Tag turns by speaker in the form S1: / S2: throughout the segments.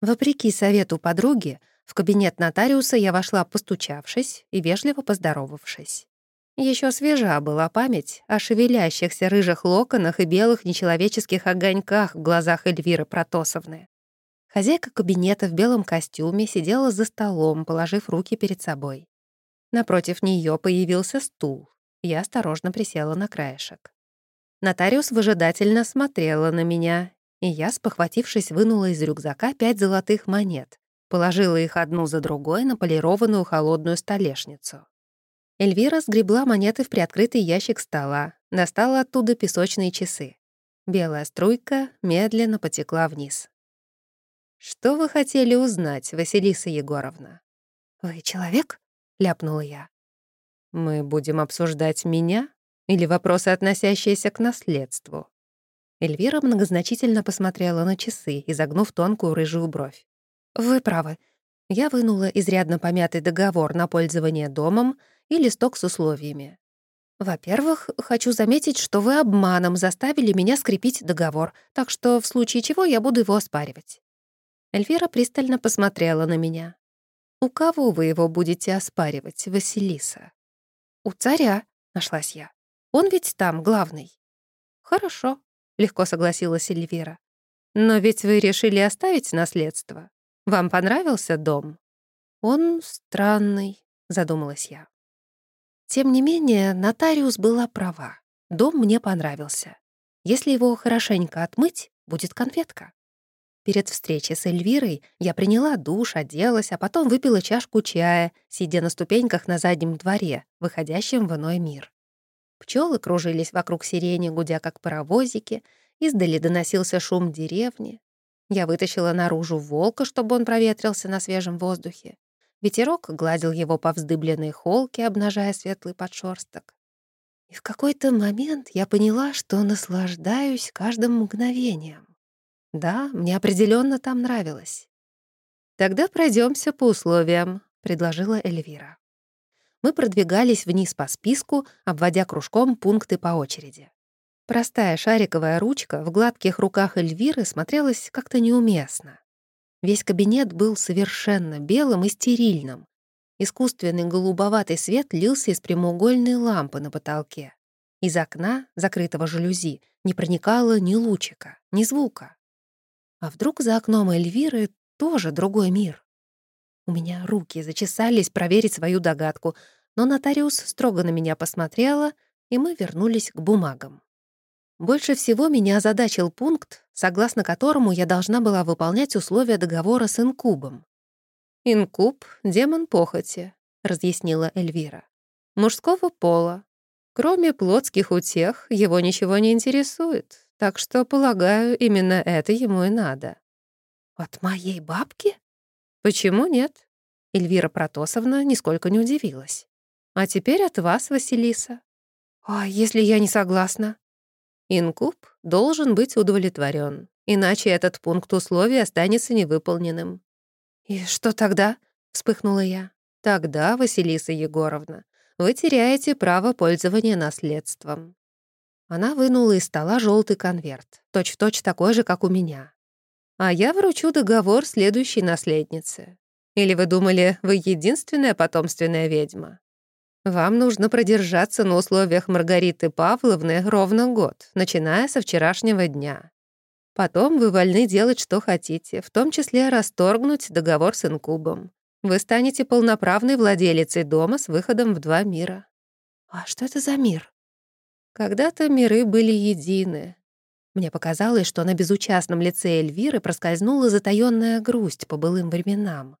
S1: Вопреки совету подруги, в кабинет нотариуса я вошла, постучавшись и вежливо поздоровавшись. Еще свежа была память о шевелящихся рыжих локонах и белых нечеловеческих огоньках в глазах Эльвиры Протосовны. Хозяйка кабинета в белом костюме сидела за столом, положив руки перед собой. Напротив нее появился стул. Я осторожно присела на краешек. Нотариус выжидательно смотрела на меня, и я, спохватившись, вынула из рюкзака пять золотых монет, положила их одну за другой на полированную холодную столешницу. Эльвира сгребла монеты в приоткрытый ящик стола, достала оттуда песочные часы. Белая струйка медленно потекла вниз. «Что вы хотели узнать, Василиса Егоровна?» «Вы человек?» — ляпнула я. «Мы будем обсуждать меня или вопросы, относящиеся к наследству?» Эльвира многозначительно посмотрела на часы, изогнув тонкую рыжую бровь. «Вы правы. Я вынула изрядно помятый договор на пользование домом и листок с условиями. Во-первых, хочу заметить, что вы обманом заставили меня скрепить договор, так что в случае чего я буду его оспаривать». Эльвира пристально посмотрела на меня. «У кого вы его будете оспаривать, Василиса?» «У царя», — нашлась я. «Он ведь там главный». «Хорошо», — легко согласилась Эльвира. «Но ведь вы решили оставить наследство. Вам понравился дом?» «Он странный», — задумалась я. Тем не менее, нотариус была права. Дом мне понравился. Если его хорошенько отмыть, будет конфетка. Перед встречей с Эльвирой я приняла душ, оделась, а потом выпила чашку чая, сидя на ступеньках на заднем дворе, выходящем в иной мир. Пчелы кружились вокруг сирени, гудя как паровозики, издали доносился шум деревни. Я вытащила наружу волка, чтобы он проветрился на свежем воздухе. Ветерок гладил его по вздыбленной холке, обнажая светлый подшерсток. И в какой-то момент я поняла, что наслаждаюсь каждым мгновением. Да, мне определенно там нравилось. «Тогда пройдемся по условиям», — предложила Эльвира. Мы продвигались вниз по списку, обводя кружком пункты по очереди. Простая шариковая ручка в гладких руках Эльвиры смотрелась как-то неуместно. Весь кабинет был совершенно белым и стерильным. Искусственный голубоватый свет лился из прямоугольной лампы на потолке. Из окна, закрытого жалюзи, не проникало ни лучика, ни звука. А вдруг за окном Эльвиры тоже другой мир? У меня руки зачесались проверить свою догадку, но нотариус строго на меня посмотрела, и мы вернулись к бумагам. Больше всего меня озадачил пункт, согласно которому я должна была выполнять условия договора с инкубом. «Инкуб — демон похоти», — разъяснила Эльвира. «Мужского пола. Кроме плотских утех, его ничего не интересует, так что, полагаю, именно это ему и надо». «От моей бабки?» «Почему нет?» Эльвира Протосовна нисколько не удивилась. «А теперь от вас, Василиса». «А если я не согласна?» Инкуб должен быть удовлетворен, иначе этот пункт условий останется невыполненным. «И что тогда?» — вспыхнула я. «Тогда, Василиса Егоровна, вы теряете право пользования наследством». Она вынула из стола желтый конверт, точь-в-точь -точь такой же, как у меня. «А я вручу договор следующей наследнице. Или вы думали, вы единственная потомственная ведьма? Вам нужно продержаться на условиях Маргариты Павловны ровно год, начиная со вчерашнего дня. Потом вы вольны делать, что хотите, в том числе расторгнуть договор с инкубом. Вы станете полноправной владелицей дома с выходом в два мира. А что это за мир? Когда-то миры были едины. Мне показалось, что на безучастном лице Эльвиры проскользнула затаённая грусть по былым временам.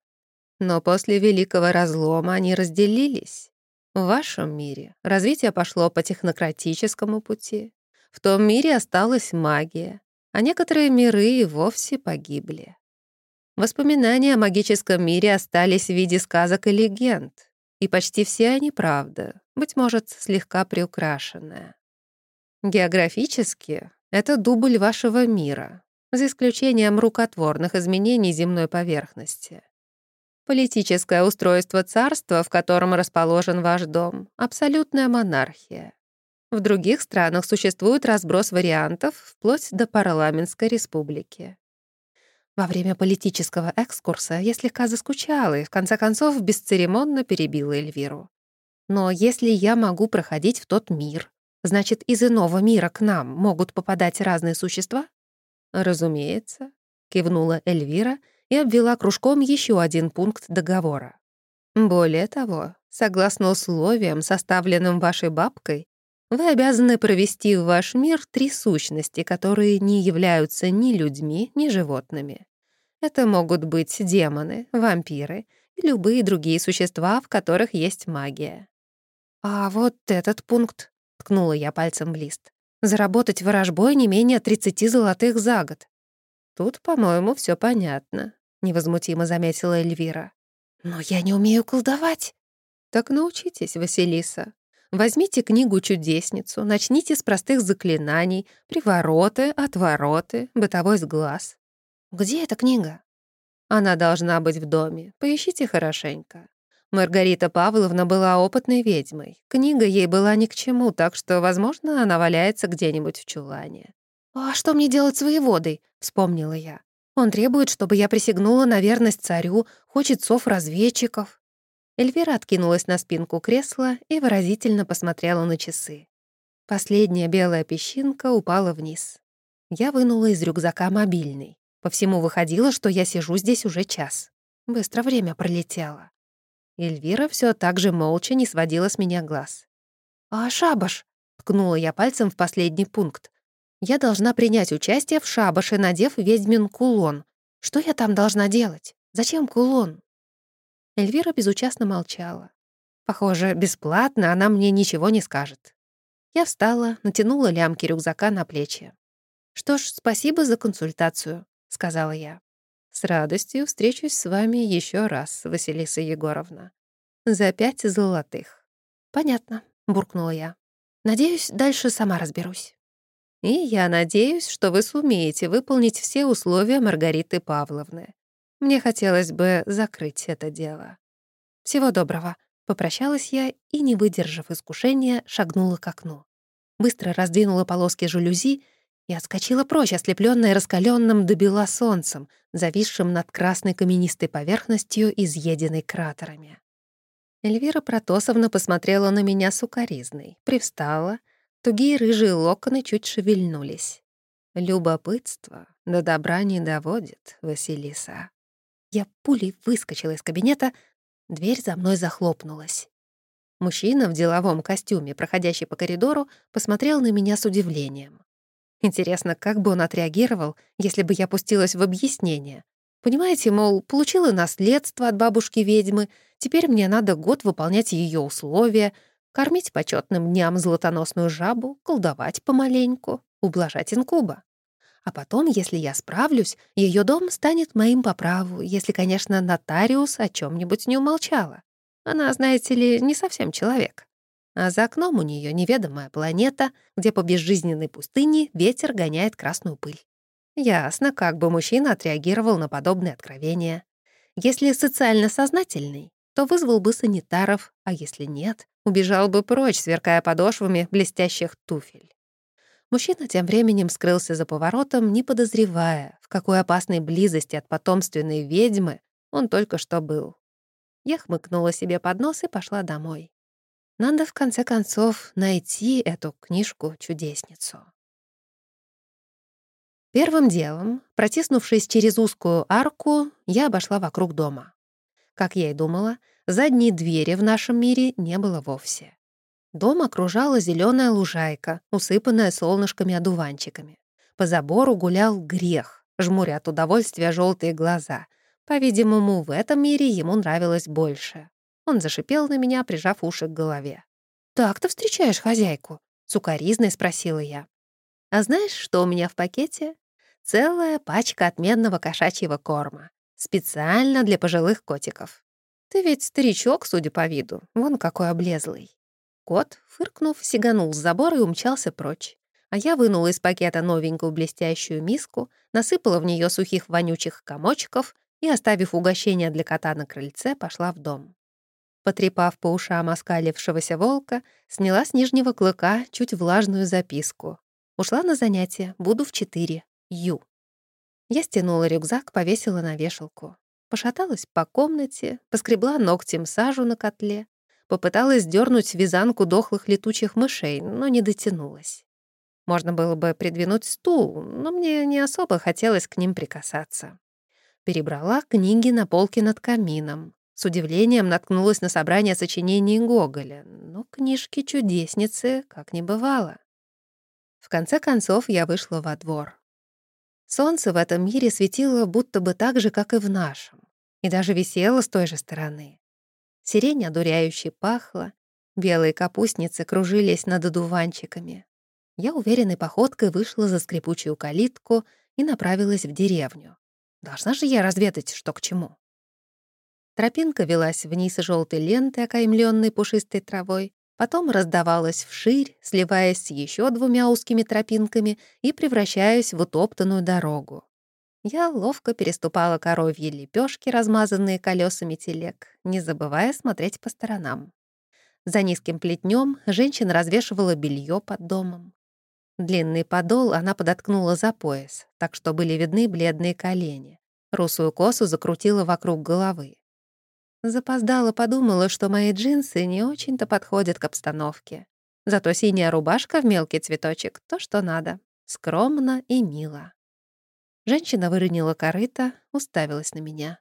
S1: Но после Великого Разлома они разделились. В вашем мире развитие пошло по технократическому пути. В том мире осталась магия, а некоторые миры и вовсе погибли. Воспоминания о магическом мире остались в виде сказок и легенд, и почти все они правда, быть может, слегка приукрашенная. Географически это дубль вашего мира, за исключением рукотворных изменений земной поверхности. Политическое устройство царства, в котором расположен ваш дом, абсолютная монархия. В других странах существует разброс вариантов вплоть до парламентской республики. Во время политического экскурса я слегка заскучала и, в конце концов, бесцеремонно перебила Эльвиру. Но если я могу проходить в тот мир, значит, из иного мира к нам могут попадать разные существа? Разумеется, кивнула Эльвира и обвела кружком еще один пункт договора. Более того, согласно условиям, составленным вашей бабкой, вы обязаны провести в ваш мир три сущности, которые не являются ни людьми, ни животными. Это могут быть демоны, вампиры и любые другие существа, в которых есть магия. «А вот этот пункт», — ткнула я пальцем в лист, «заработать ворожбой не менее 30 золотых за год». «Тут, по-моему, все понятно», — невозмутимо заметила Эльвира. «Но я не умею колдовать». «Так научитесь, Василиса. Возьмите книгу-чудесницу, начните с простых заклинаний, привороты, отвороты, бытовой сглаз. Где эта книга? Она должна быть в доме. Поищите хорошенько. Маргарита Павловна была опытной ведьмой. Книга ей была ни к чему, так что, возможно, она валяется где-нибудь в чулане. «А что мне делать с воеводой?» — вспомнила я. «Он требует, чтобы я присягнула на верность царю, хочет сов-разведчиков». Эльвира откинулась на спинку кресла и выразительно посмотрела на часы. Последняя белая песчинка упала вниз. Я вынула из рюкзака мобильный. По всему выходило, что я сижу здесь уже час. Быстро время пролетело. Эльвира все так же молча не сводила с меня глаз. «А шабаш?» — ткнула я пальцем в последний пункт. «Я должна принять участие в шабаше, надев ведьмин кулон. Что я там должна делать? Зачем кулон?» Эльвира безучастно молчала. Похоже, бесплатно она мне ничего не скажет. Я встала, натянула лямки рюкзака на плечи. «Что ж, спасибо за консультацию. — сказала я. «С радостью встречусь с вами еще раз, Василиса Егоровна. За пять золотых». «Понятно», — буркнула я. «Надеюсь, дальше сама разберусь». «И я надеюсь, что вы сумеете выполнить все условия Маргариты Павловны. Мне хотелось бы закрыть это дело». «Всего доброго», — попрощалась я и, не выдержав искушения, шагнула к окну. Быстро раздвинула полоски жалюзи и отскочила прочь, ослепленная раскаленным до бела солнцем, зависшим над красной каменистой поверхностью, изъеденной кратерами. Эльвира Протосовна посмотрела на меня сукоризной, привстала, тугие рыжие локоны чуть шевельнулись. «Любопытство до добра не доводит, Василиса». Я пулей выскочила из кабинета, дверь за мной захлопнулась. Мужчина в деловом костюме, проходящий по коридору, посмотрел на меня с удивлением. Интересно, как бы он отреагировал, если бы я пустилась в объяснение. Понимаете, мол, получила наследство от бабушки-ведьмы, теперь мне надо год выполнять ее условия, кормить почетным дням золотоносную жабу, колдовать помаленьку, ублажать инкуба. А потом, если я справлюсь, ее дом станет моим по праву, если, конечно, нотариус о чем нибудь не умолчала. Она, знаете ли, не совсем человек а за окном у нее неведомая планета, где по безжизненной пустыне ветер гоняет красную пыль. Ясно, как бы мужчина отреагировал на подобные откровения. Если социально сознательный, то вызвал бы санитаров, а если нет, убежал бы прочь, сверкая подошвами блестящих туфель. Мужчина тем временем скрылся за поворотом, не подозревая, в какой опасной близости от потомственной ведьмы он только что был. Я хмыкнула себе под нос и пошла домой. Надо, в конце концов, найти эту книжку-чудесницу. Первым делом, протиснувшись через узкую арку, я обошла вокруг дома. Как я и думала, задней двери в нашем мире не было вовсе. Дом окружала зеленая лужайка, усыпанная солнышками-одуванчиками. По забору гулял грех, жмуря от удовольствия желтые глаза. По-видимому, в этом мире ему нравилось больше. Он зашипел на меня, прижав уши к голове. «Так ты встречаешь хозяйку?» — сукоризной спросила я. «А знаешь, что у меня в пакете? Целая пачка отменного кошачьего корма. Специально для пожилых котиков. Ты ведь старичок, судя по виду. Вон какой облезлый». Кот, фыркнув, сиганул с забора и умчался прочь. А я вынула из пакета новенькую блестящую миску, насыпала в нее сухих вонючих комочков и, оставив угощение для кота на крыльце, пошла в дом. Потрепав по ушам оскалившегося волка, сняла с нижнего клыка чуть влажную записку. Ушла на занятие, буду в четыре. Ю. Я стянула рюкзак, повесила на вешалку. Пошаталась по комнате, поскребла ногтем сажу на котле, попыталась дернуть вязанку дохлых летучих мышей, но не дотянулась. Можно было бы придвинуть стул, но мне не особо хотелось к ним прикасаться. Перебрала книги на полке над камином. С удивлением наткнулась на собрание сочинений Гоголя, но книжки-чудесницы как не бывало. В конце концов я вышла во двор. Солнце в этом мире светило будто бы так же, как и в нашем, и даже висело с той же стороны. Сирень одуряюще пахла, белые капустницы кружились над одуванчиками. Я уверенной походкой вышла за скрипучую калитку и направилась в деревню. Должна же я разведать, что к чему. Тропинка велась вниз желтой лентой, окаймленной пушистой травой, потом раздавалась вширь, сливаясь с еще двумя узкими тропинками и превращаясь в утоптанную дорогу. Я ловко переступала коровьи лепешки, размазанные колесами телег, не забывая смотреть по сторонам. За низким плетнем женщина развешивала белье под домом. Длинный подол она подоткнула за пояс, так что были видны бледные колени. Русую косу закрутила вокруг головы. Запоздала подумала, что мои джинсы не очень-то подходят к обстановке. Зато синяя рубашка в мелкий цветочек — то, что надо. Скромно и мило. Женщина выронила корыто, уставилась на меня.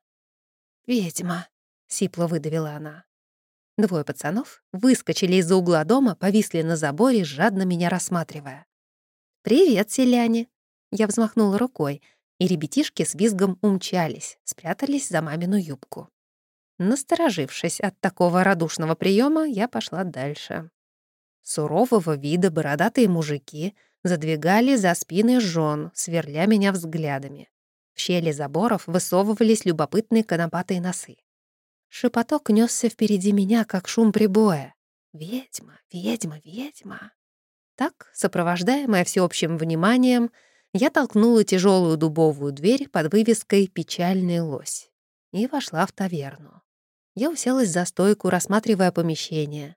S1: «Ведьма», — сипло выдавила она. Двое пацанов выскочили из-за угла дома, повисли на заборе, жадно меня рассматривая. «Привет, селяне!» Я взмахнула рукой, и ребятишки с визгом умчались, спрятались за мамину юбку. Насторожившись от такого радушного приема, я пошла дальше. Сурового вида бородатые мужики задвигали за спины жен, сверля меня взглядами. В щели заборов высовывались любопытные конопатые носы. Шепоток несся впереди меня, как шум прибоя. «Ведьма, ведьма, ведьма!» Так, сопровождаемая всеобщим вниманием, я толкнула тяжелую дубовую дверь под вывеской «Печальный лось» и вошла в таверну. Я уселась за стойку, рассматривая помещение.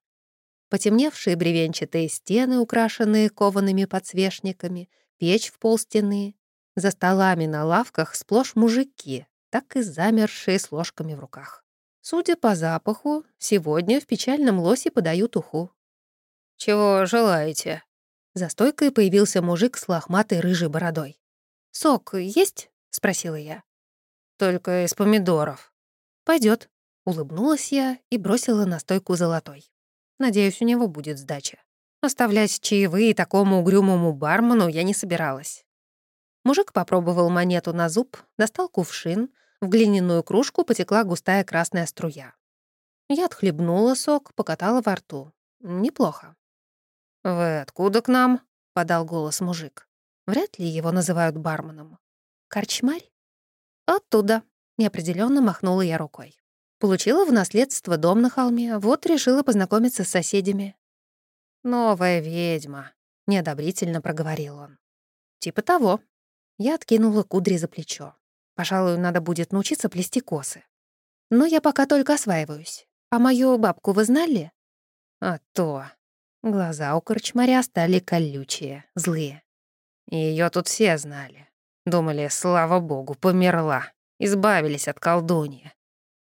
S1: Потемневшие бревенчатые стены, украшенные коваными подсвечниками, печь в полстены. За столами на лавках сплошь мужики, так и замершие с ложками в руках. Судя по запаху, сегодня в печальном лосе подают уху.
S2: «Чего желаете?»
S1: За стойкой появился мужик с лохматой рыжей бородой. «Сок есть?» — спросила я.
S2: «Только из помидоров».
S1: Пойдет. Улыбнулась я и бросила на стойку золотой. Надеюсь, у него будет сдача. Оставлять чаевые такому угрюмому бармену я не собиралась. Мужик попробовал монету на зуб, достал кувшин, в глиняную кружку потекла густая красная струя. Я отхлебнула сок, покатала во рту. Неплохо.
S2: «Вы откуда к нам?» — подал голос мужик.
S1: Вряд ли его называют барменом. «Корчмарь?» «Оттуда», — неопределенно махнула я рукой. Получила в наследство дом на холме, вот решила познакомиться с соседями.
S2: «Новая ведьма», — неодобрительно проговорил он.
S1: «Типа того». Я откинула кудри за плечо. Пожалуй, надо будет научиться плести косы. Но я пока только осваиваюсь. А мою бабку вы знали?
S2: А то.
S1: Глаза у корчмаря стали колючие, злые.
S2: Ее тут все знали. Думали, слава богу, померла. Избавились от колдуньи.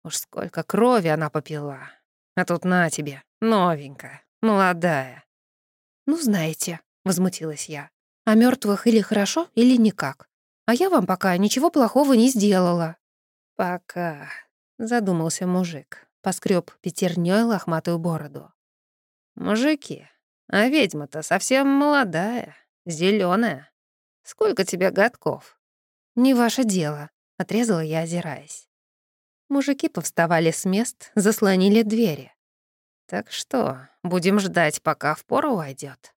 S2: Уж сколько крови она попила. А тут на тебе, новенькая, молодая.
S1: «Ну, знаете», — возмутилась я, «о мертвых или хорошо, или никак. А я вам пока ничего плохого не сделала».
S2: «Пока», — задумался мужик, поскреб пятернёй лохматую бороду. «Мужики, а ведьма-то совсем молодая, зеленая. Сколько тебе годков?»
S1: «Не ваше дело», — отрезала я, озираясь. Мужики повставали с мест, заслонили двери.
S2: «Так что, будем ждать, пока в пору войдет.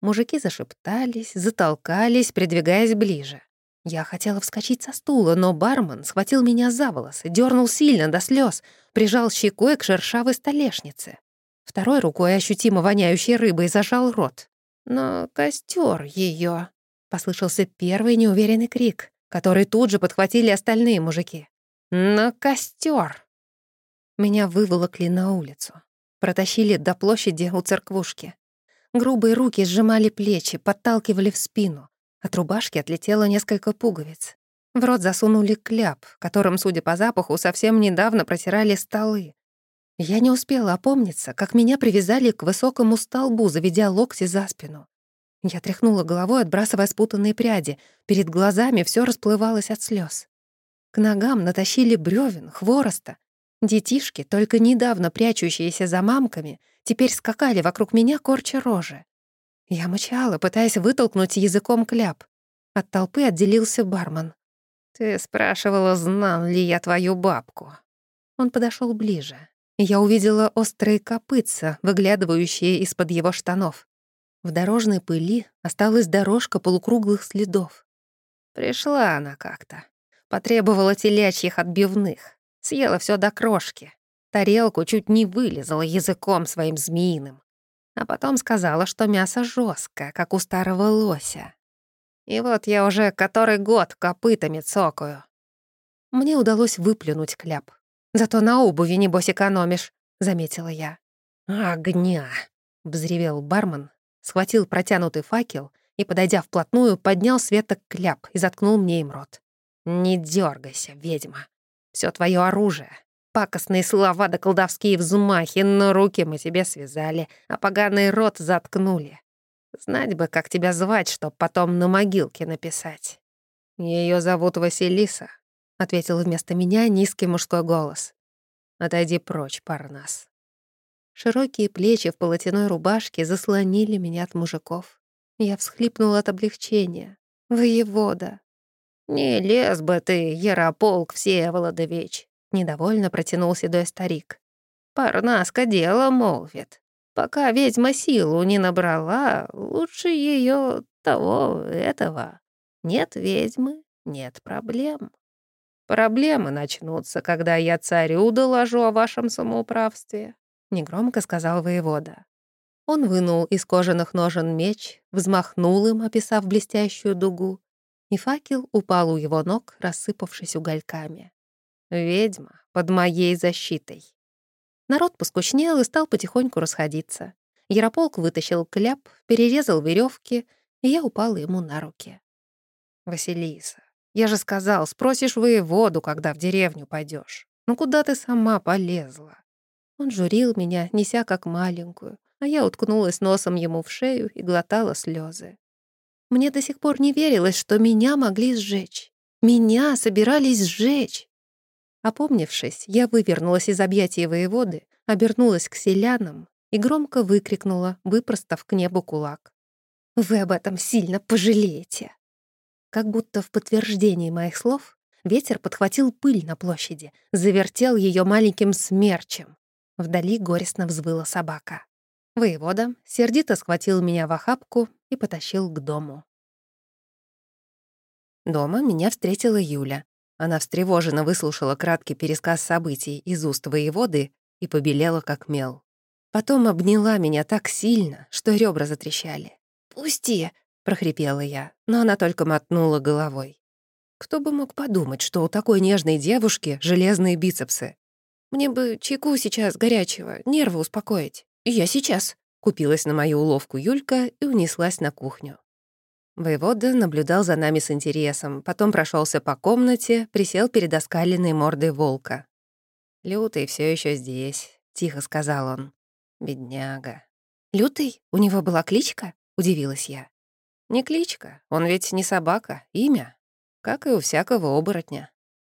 S1: Мужики зашептались, затолкались, придвигаясь ближе. Я хотела вскочить со стула, но бармен схватил меня за волосы, дернул сильно до слез, прижал щекой к шершавой столешнице. Второй рукой, ощутимо воняющей рыбой, зажал рот. «Но костер ее, послышался первый неуверенный крик, который тут же подхватили остальные мужики. «На костер! Меня выволокли на улицу. Протащили до площади у церквушки. Грубые руки сжимали плечи, подталкивали в спину. От рубашки отлетело несколько пуговиц. В рот засунули кляп, которым, судя по запаху, совсем недавно протирали столы. Я не успела опомниться, как меня привязали к высокому столбу, заведя локти за спину. Я тряхнула головой, отбрасывая спутанные пряди. Перед глазами все расплывалось от слез. К ногам натащили бревен, хвороста. Детишки, только недавно прячущиеся за мамками, теперь скакали вокруг меня, корча рожи. Я мычала, пытаясь вытолкнуть языком кляп. От толпы отделился бармен.
S2: «Ты спрашивала, знал ли я твою бабку?»
S1: Он подошел ближе. Я увидела острые копытца, выглядывающие из-под его штанов. В дорожной пыли осталась дорожка полукруглых следов.
S2: Пришла она как-то. Потребовала телячьих отбивных. Съела все до крошки. Тарелку чуть не вылезала языком своим змеиным. А потом сказала, что мясо жесткое, как у старого лося. И вот я уже который год копытами цокаю.
S1: Мне удалось выплюнуть кляп. Зато на обуви, небось, экономишь, — заметила я.
S2: «Огня!» — взревел бармен,
S1: схватил протянутый факел и, подойдя вплотную, поднял светок кляп и заткнул мне им рот.
S2: «Не дергайся, ведьма. Все твое оружие. Пакостные слова да колдовские взмахи, но руки мы тебе связали, а поганый рот заткнули. Знать бы, как тебя звать, чтоб потом на могилке написать. Ее зовут Василиса, — ответил вместо меня низкий мужской голос. Отойди прочь, Парнас.
S1: Широкие плечи в полотяной рубашке заслонили меня от мужиков. Я всхлипнула от облегчения. «Воевода!»
S2: «Не лез бы ты, Ярополк Всеволодович!» — недовольно протянул седой старик. «Парнаска дело молвит. Пока ведьма силу не набрала, лучше ее того, этого. Нет ведьмы, нет проблем. Проблемы начнутся, когда я царю доложу о вашем самоуправстве.
S1: — негромко сказал воевода. Он вынул из кожаных ножен меч, взмахнул им, описав блестящую дугу, и факел упал у его ног, рассыпавшись угольками.
S2: «Ведьма под моей защитой».
S1: Народ поскучнел и стал потихоньку расходиться. Ярополк вытащил кляп, перерезал веревки, и я упала ему на руки.
S2: «Василиса, я же сказал, спросишь воеводу, когда в деревню пойдешь. Ну куда ты сама полезла?»
S1: Он журил меня, неся как маленькую, а я уткнулась носом ему в шею и глотала слезы. Мне до сих пор не верилось, что меня могли сжечь. Меня собирались сжечь. Опомнившись, я вывернулась из объятий воеводы, обернулась к селянам и громко выкрикнула, выпростав к небу кулак. «Вы об этом сильно пожалеете!» Как будто в подтверждении моих слов ветер подхватил пыль на площади, завертел ее маленьким смерчем. Вдали горестно взвыла собака. Воевода сердито схватил меня в охапку и потащил к дому. Дома меня встретила Юля. Она встревоженно выслушала краткий пересказ событий из уст воеводы и побелела как мел. Потом обняла меня так сильно, что ребра затрещали. «Пусти!» — прохрипела я, но она только мотнула головой. Кто бы мог подумать, что у такой нежной девушки железные бицепсы. Мне бы чайку сейчас горячего, нервы успокоить. Я сейчас. Купилась на мою уловку Юлька и унеслась на кухню. Воевода наблюдал за нами с интересом, потом прошелся по комнате, присел перед оскаленной мордой волка. «Лютый все еще здесь», — тихо сказал он. «Бедняга». «Лютый? У него была кличка?» — удивилась я. «Не кличка, он ведь не собака, имя, как и у всякого оборотня».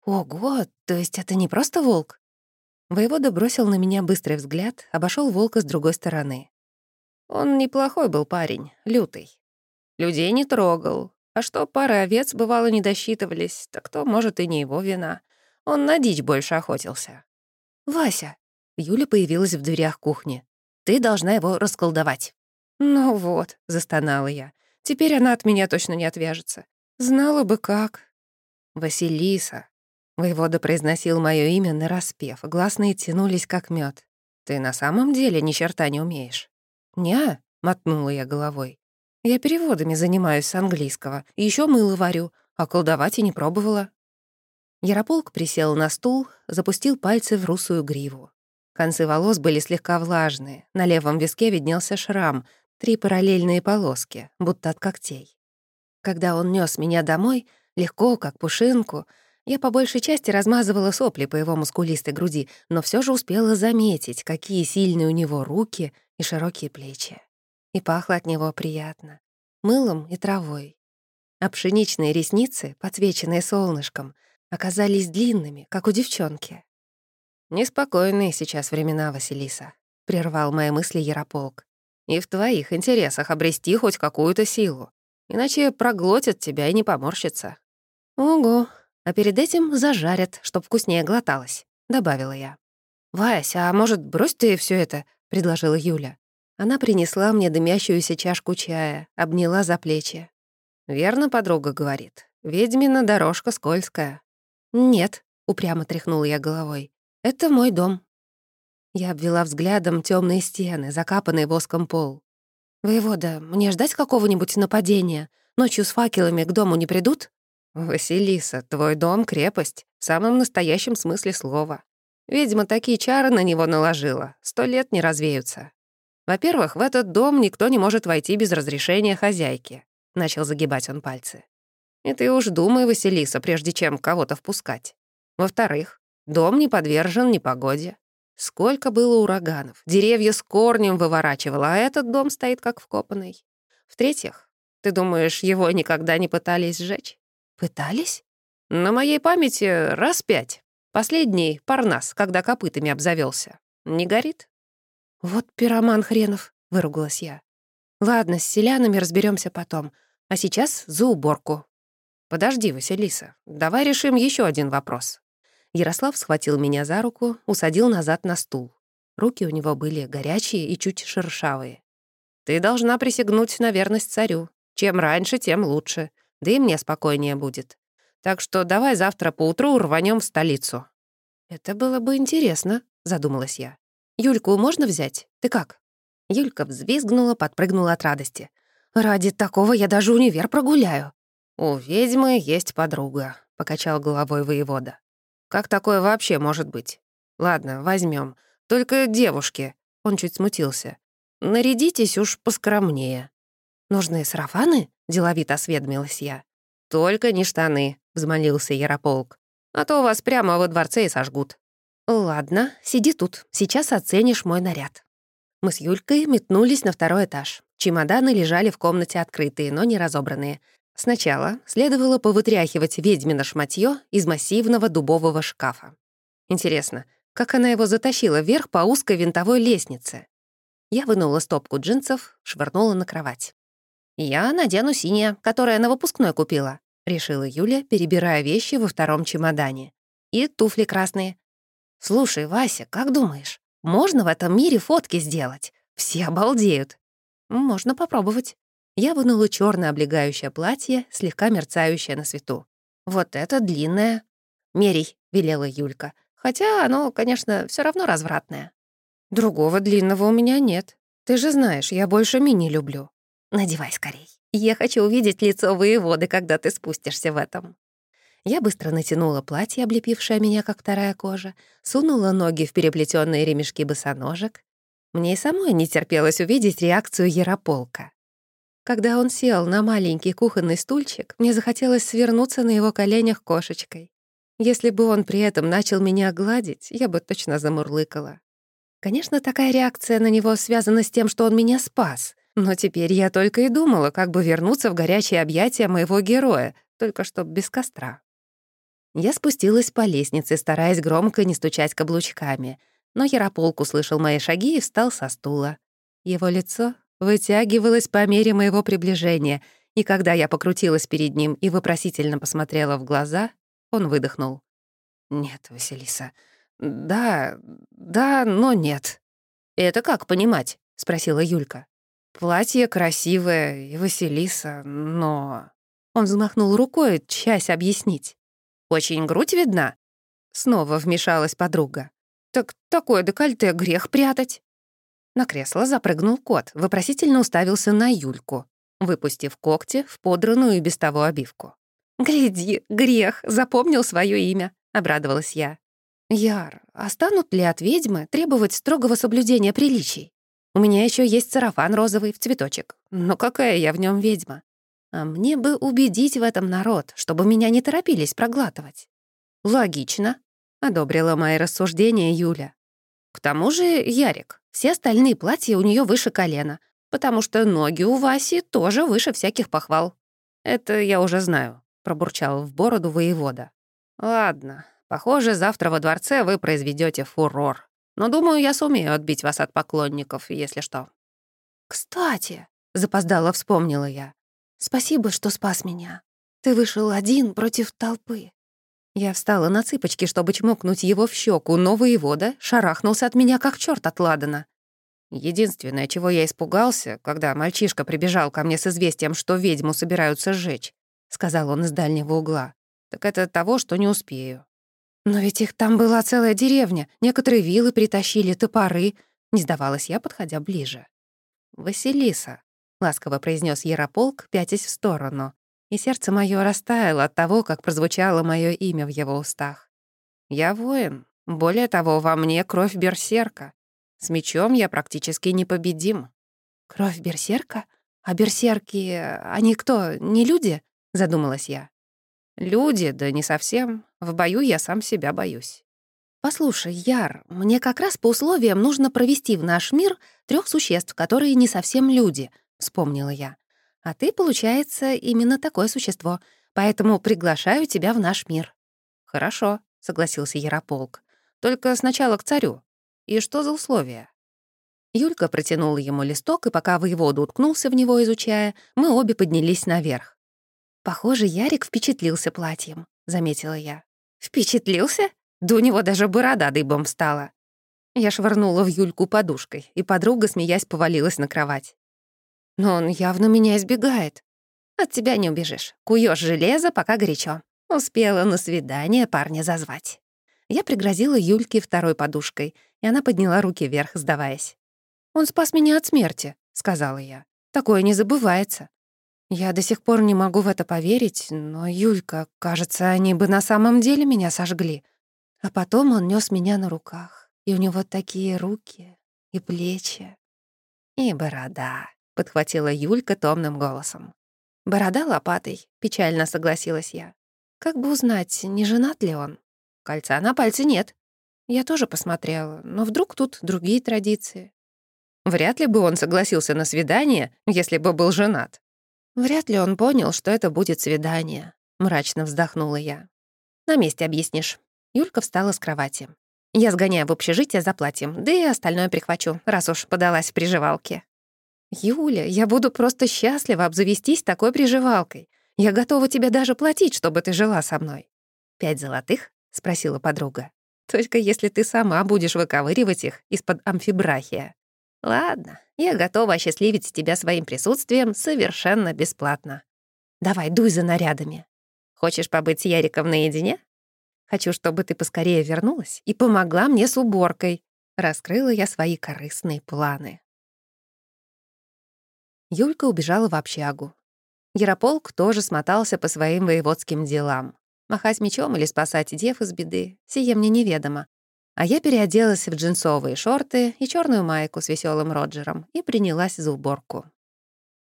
S1: «Ого, то есть это не просто волк?» Воевода бросил на меня быстрый взгляд, обошел волка с другой стороны. Он неплохой был парень, лютый. Людей не трогал. А что пары овец, бывало, не досчитывались, так то, может, и не его вина. Он на дичь больше охотился. «Вася!» — Юля появилась в дверях кухни. «Ты должна его расколдовать». «Ну вот», — застонала я. «Теперь она от меня точно не отвяжется. Знала бы как». «Василиса», Воевода произносил мое имя нараспев, гласные тянулись как мед. «Ты на самом деле ни черта не умеешь?» «Не», — мотнула я головой. «Я переводами занимаюсь с английского, еще мыло варю, а колдовать и не пробовала». Ярополк присел на стул, запустил пальцы в русую гриву. Концы волос были слегка влажные, на левом виске виднелся шрам, три параллельные полоски, будто от когтей. Когда он нес меня домой, Легко, как пушинку. Я по большей части размазывала сопли по его мускулистой груди, но все же успела заметить, какие сильные у него руки и широкие плечи. И пахло от него приятно. Мылом и травой. А пшеничные ресницы, подсвеченные солнышком, оказались длинными, как у девчонки. «Неспокойные сейчас времена, Василиса», — прервал мои мысли Ярополк. «И в твоих интересах обрести хоть какую-то силу, иначе проглотят тебя и не поморщится». «Ого, а перед этим зажарят, чтоб вкуснее глоталось», — добавила я. «Вась, а может, брось ты все это?» — предложила Юля. Она принесла мне дымящуюся чашку чая, обняла за плечи. «Верно подруга говорит. Ведьмина дорожка скользкая». «Нет», — упрямо тряхнула я головой. «Это мой дом». Я обвела взглядом темные стены, закапанный воском пол. «Воевода, мне ждать какого-нибудь нападения? Ночью с факелами к дому не придут?» «Василиса, твой дом — крепость, в самом настоящем смысле слова. Ведьма такие чары на него наложила, сто лет не развеются. Во-первых, в этот дом никто не может войти без разрешения хозяйки», — начал загибать он пальцы. «И ты уж думай, Василиса, прежде чем кого-то впускать. Во-вторых, дом не подвержен непогоде. Сколько было ураганов, деревья с корнем выворачивало, а этот дом стоит как вкопанный. В-третьих, ты думаешь, его никогда не пытались сжечь? Пытались? На моей памяти раз пять. Последний — Парнас, когда копытами обзавелся. Не горит? Вот пироман хренов, выругалась я. Ладно, с селянами разберемся потом. А сейчас за уборку. Подожди, Василиса, давай решим еще один вопрос. Ярослав схватил меня за руку, усадил назад на стул. Руки у него были горячие и чуть шершавые. «Ты должна присягнуть на верность царю. Чем раньше, тем лучше да и мне спокойнее будет. Так что давай завтра поутру рванем в столицу». «Это было бы интересно», — задумалась я. «Юльку можно взять? Ты как?» Юлька взвизгнула, подпрыгнула от радости. «Ради такого я даже универ прогуляю». «У ведьмы есть подруга», — покачал головой воевода. «Как такое вообще может быть? Ладно, возьмем. Только девушки». Он чуть смутился. «Нарядитесь уж поскромнее». «Нужны сарафаны?» — деловито осведомилась я. «Только не штаны», — взмолился Ярополк. «А то вас прямо во дворце и сожгут». «Ладно, сиди тут, сейчас оценишь мой наряд». Мы с Юлькой метнулись на второй этаж. Чемоданы лежали в комнате открытые, но не разобранные. Сначала следовало повытряхивать ведьмино шматье из массивного дубового шкафа. Интересно, как она его затащила вверх по узкой винтовой лестнице? Я вынула стопку джинсов, швырнула на кровать. «Я надену синее, которое на выпускной купила», — решила Юля, перебирая вещи во втором чемодане. «И туфли красные». «Слушай, Вася, как думаешь, можно в этом мире фотки сделать? Все обалдеют». «Можно попробовать». Я вынула черное облегающее платье, слегка мерцающее на свету. «Вот это длинное». «Мерей», — велела Юлька. «Хотя оно, конечно, все равно развратное». «Другого длинного у меня нет. Ты же знаешь, я больше мини люблю». Надевай скорей. Я хочу увидеть лицо воеводы, когда ты спустишься в этом». Я быстро натянула платье, облепившее меня, как вторая кожа, сунула ноги в переплетенные ремешки босоножек. Мне и самой не терпелось увидеть реакцию Ярополка. Когда он сел на маленький кухонный стульчик, мне захотелось свернуться на его коленях кошечкой. Если бы он при этом начал меня гладить, я бы точно замурлыкала. Конечно, такая реакция на него связана с тем, что он меня спас — но теперь я только и думала, как бы вернуться в горячие объятия моего героя, только чтоб без костра. Я спустилась по лестнице, стараясь громко не стучать каблучками, но Ярополк услышал мои шаги и встал со стула. Его лицо вытягивалось по мере моего приближения, и когда я покрутилась перед ним и вопросительно посмотрела в глаза, он выдохнул. «Нет, Василиса. Да, да, но нет». «Это как понимать?» — спросила Юлька. Платье красивое и Василиса, но...» Он взмахнул рукой, часть объяснить. «Очень грудь видна?» Снова вмешалась подруга. «Так такое декольте грех прятать». На кресло запрыгнул кот, вопросительно уставился на Юльку, выпустив когти в подранную и без того обивку. «Гляди, грех, запомнил свое имя», — обрадовалась я. «Яр, а станут ли от ведьмы требовать строгого соблюдения приличий?» У меня еще есть сарафан розовый в цветочек. Но какая я в нем ведьма? А мне бы убедить в этом народ, чтобы меня не торопились проглатывать. Логично, — одобрила мои рассуждения Юля. К тому же, Ярик, все остальные платья у нее выше колена, потому что ноги у Васи тоже выше всяких похвал. Это я уже знаю, — пробурчал в бороду воевода. Ладно, похоже, завтра во дворце вы произведете фурор. Но, думаю, я сумею отбить вас от поклонников, если что. Кстати, — запоздала вспомнила я, — спасибо, что спас меня. Ты вышел один против толпы. Я встала на цыпочки, чтобы чмокнуть его в щеку, но воевода шарахнулся от меня, как черт от Ладана. Единственное, чего я испугался, когда мальчишка прибежал ко мне с известием, что ведьму собираются сжечь, сказал он из дальнего угла, так это того, что не успею. Но ведь их там была целая деревня, некоторые вилы притащили, топоры. Не сдавалась я, подходя ближе. «Василиса», — ласково произнес Ярополк, пятясь в сторону и сердце мое растаяло от того, как прозвучало мое имя в его устах. Я воин. Более того, во мне кровь берсерка. С мечом я практически непобедим. Кровь берсерка? А берсерки, они кто, не люди? Задумалась я. Люди, да не совсем. В бою я сам себя боюсь. Послушай, Яр, мне как раз по условиям нужно провести в наш мир трех существ, которые не совсем люди, вспомнила я. А ты, получается, именно такое существо, поэтому приглашаю тебя в наш мир». «Хорошо», — согласился Ярополк. «Только сначала к царю. И что за условия?» Юлька протянула ему листок, и пока воевода уткнулся в него, изучая, мы обе поднялись наверх. «Похоже, Ярик впечатлился платьем», — заметила я. «Впечатлился? Да у него даже борода дыбом стала». Я швырнула в Юльку подушкой, и подруга, смеясь, повалилась на кровать. Но он явно меня избегает. От тебя не убежишь. Куёшь железо, пока горячо. Успела на свидание парня зазвать. Я пригрозила Юльке второй подушкой, и она подняла руки вверх, сдаваясь. «Он спас меня от смерти», — сказала я. «Такое не забывается». Я до сих пор не могу в это поверить, но, Юлька, кажется, они бы на самом деле меня сожгли. А потом он нёс меня на руках, и у него такие руки и плечи. И борода. — подхватила Юлька томным голосом. «Борода лопатой», — печально согласилась я. «Как бы узнать, не женат ли он? Кольца на пальце нет». Я тоже посмотрела, но вдруг тут другие традиции. Вряд ли бы он согласился на свидание, если бы был женат. Вряд ли он понял, что это будет свидание, мрачно вздохнула я. На месте объяснишь. Юлька встала с кровати. Я сгоняю в общежитие за платьем, да и остальное прихвачу, раз уж подалась в приживалке. «Юля, я буду просто счастлива обзавестись такой приживалкой. Я готова тебе даже платить, чтобы ты жила со мной». «Пять золотых?» — спросила подруга. «Только если ты сама будешь выковыривать их из-под амфибрахия». «Ладно, я готова осчастливить тебя своим присутствием совершенно бесплатно. Давай, дуй за нарядами. Хочешь побыть с Яриком наедине? Хочу, чтобы ты поскорее вернулась и помогла мне с уборкой». Раскрыла я свои корыстные планы. Юлька убежала в общагу. Ярополк тоже смотался по своим воеводским делам. Махать мечом или спасать дев из беды — сие мне неведомо. А я переоделась в джинсовые шорты и черную майку с веселым Роджером и принялась за уборку.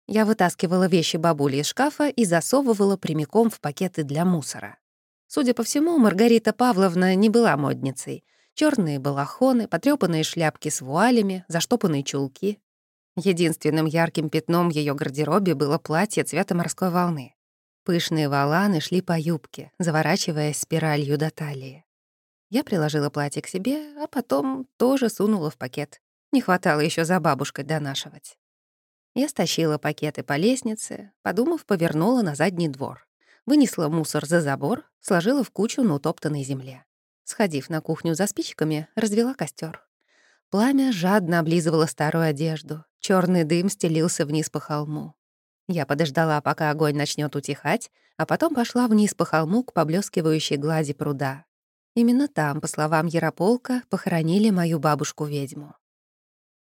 S1: Я вытаскивала вещи бабули из шкафа и засовывала прямиком в пакеты для мусора. Судя по всему, Маргарита Павловна не была модницей. Черные балахоны, потрёпанные шляпки с вуалями, заштопанные чулки. Единственным ярким пятном в ее гардеробе было платье цвета морской волны. Пышные валаны шли по юбке, заворачиваясь спиралью до талии. Я приложила платье к себе, а потом тоже сунула в пакет. Не хватало еще за бабушкой донашивать. Я стащила пакеты по лестнице, подумав, повернула на задний двор. Вынесла мусор за забор, сложила в кучу на утоптанной земле. Сходив на кухню за спичками, развела костер. Пламя жадно облизывало старую одежду, черный дым стелился вниз по холму. Я подождала, пока огонь начнет утихать, а потом пошла вниз по холму к поблескивающей глади пруда. Именно там, по словам Ярополка, похоронили мою бабушку-ведьму.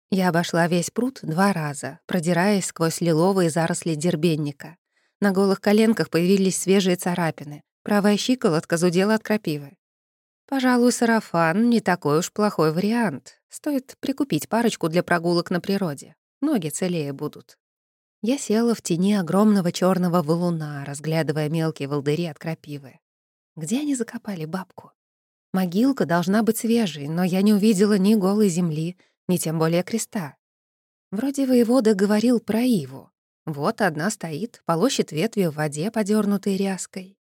S1: Я обошла весь пруд два раза, продираясь сквозь лиловые заросли дербенника. На голых коленках появились свежие царапины. Правая щиколотка зудела от крапивы. Пожалуй, сарафан — не такой уж плохой вариант. Стоит прикупить парочку для прогулок на природе. Ноги целее будут. Я села в тени огромного черного валуна, разглядывая мелкие волдыри от крапивы. Где они закопали бабку? Могилка должна быть свежей, но я не увидела ни голой земли, ни тем более креста. Вроде воевода говорил про иву. Вот одна стоит, полощет ветви в воде, подернутой ряской.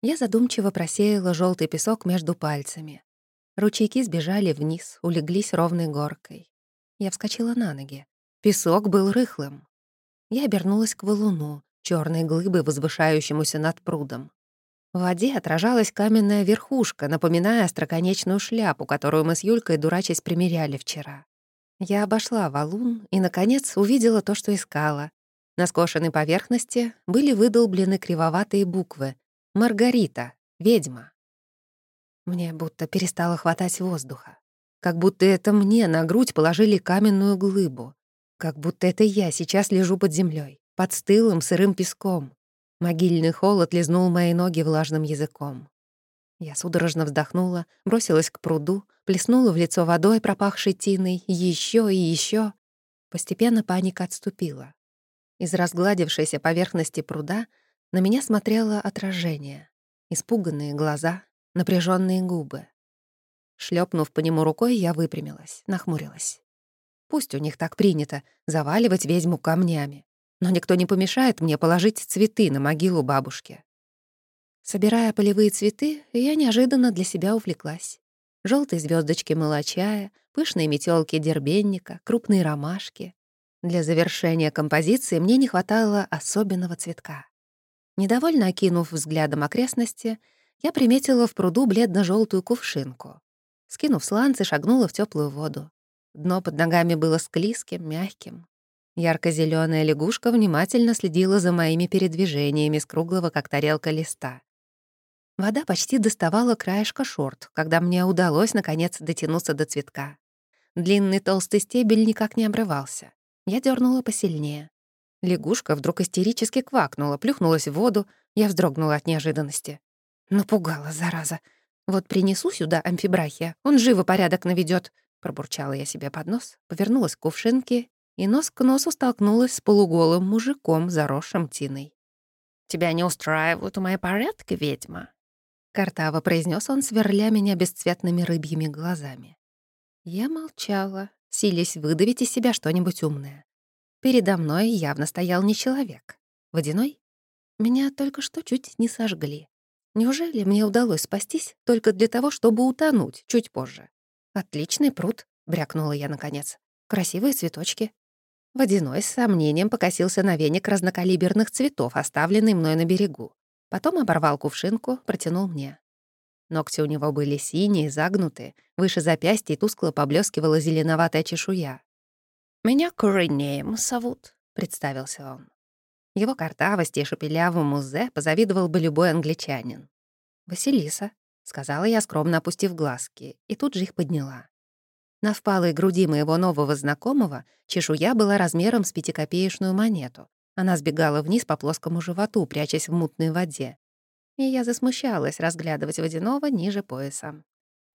S1: Я задумчиво просеяла желтый песок между пальцами. Ручейки сбежали вниз, улеглись ровной горкой. Я вскочила на ноги. Песок был рыхлым. Я обернулась к валуну, черной глыбы, возвышающемуся над прудом. В воде отражалась каменная верхушка, напоминая остроконечную шляпу, которую мы с Юлькой, дурачась, примеряли вчера. Я обошла валун и, наконец, увидела то, что искала. На скошенной поверхности были выдолблены кривоватые буквы «Маргарита, ведьма». Мне будто перестало хватать воздуха. Как будто это мне на грудь положили каменную глыбу. Как будто это я сейчас лежу под землей, под стылым сырым песком. Могильный холод лизнул мои ноги влажным языком. Я судорожно вздохнула, бросилась к пруду, плеснула в лицо водой, пропахшей тиной, еще и еще. Постепенно паника отступила. Из разгладившейся поверхности пруда на меня смотрело отражение. Испуганные глаза, напряженные губы. Шлепнув по нему рукой, я выпрямилась, нахмурилась. Пусть у них так принято — заваливать ведьму камнями но никто не помешает мне положить цветы на могилу бабушки. Собирая полевые цветы, я неожиданно для себя увлеклась. Желтые звездочки молочая, пышные метелки дербенника, крупные ромашки. Для завершения композиции мне не хватало особенного цветка. Недовольно окинув взглядом окрестности, я приметила в пруду бледно желтую кувшинку. Скинув сланцы, шагнула в теплую воду. Дно под ногами было склизким, мягким. Ярко зеленая лягушка внимательно следила за моими передвижениями с круглого, как тарелка, листа. Вода почти доставала краешка шорт, когда мне удалось, наконец, дотянуться до цветка. Длинный толстый стебель никак не обрывался. Я дернула посильнее. Лягушка вдруг истерически квакнула, плюхнулась в воду. Я вздрогнула от неожиданности. Напугала, зараза. Вот принесу сюда амфибрахия, он живо порядок наведет. Пробурчала я себе под нос, повернулась к кувшинке и нос к носу столкнулась с полуголым мужиком, заросшим тиной. «Тебя не устраивают мои порядки, ведьма?» Картаво произнес он, сверля меня бесцветными рыбьими глазами. Я молчала, силясь выдавить из себя что-нибудь умное. Передо мной явно стоял не человек. Водяной? Меня только что чуть не сожгли. Неужели мне удалось спастись только для того, чтобы утонуть чуть позже? «Отличный пруд», — брякнула я наконец. «Красивые цветочки». Водяной с сомнением покосился на веник разнокалиберных цветов, оставленный мной на берегу. Потом оборвал кувшинку, протянул мне. Ногти у него были синие, загнутые, выше запястья и тускло поблескивала зеленоватая чешуя. «Меня Коренеем зовут», — представился он. Его картавости и шепелявому «зе» позавидовал бы любой англичанин. «Василиса», — сказала я, скромно опустив глазки, и тут же их подняла. На впалой груди моего нового знакомого чешуя была размером с пятикопеечную монету, она сбегала вниз по плоскому животу, прячась в мутной воде. И я засмущалась разглядывать водяного ниже пояса.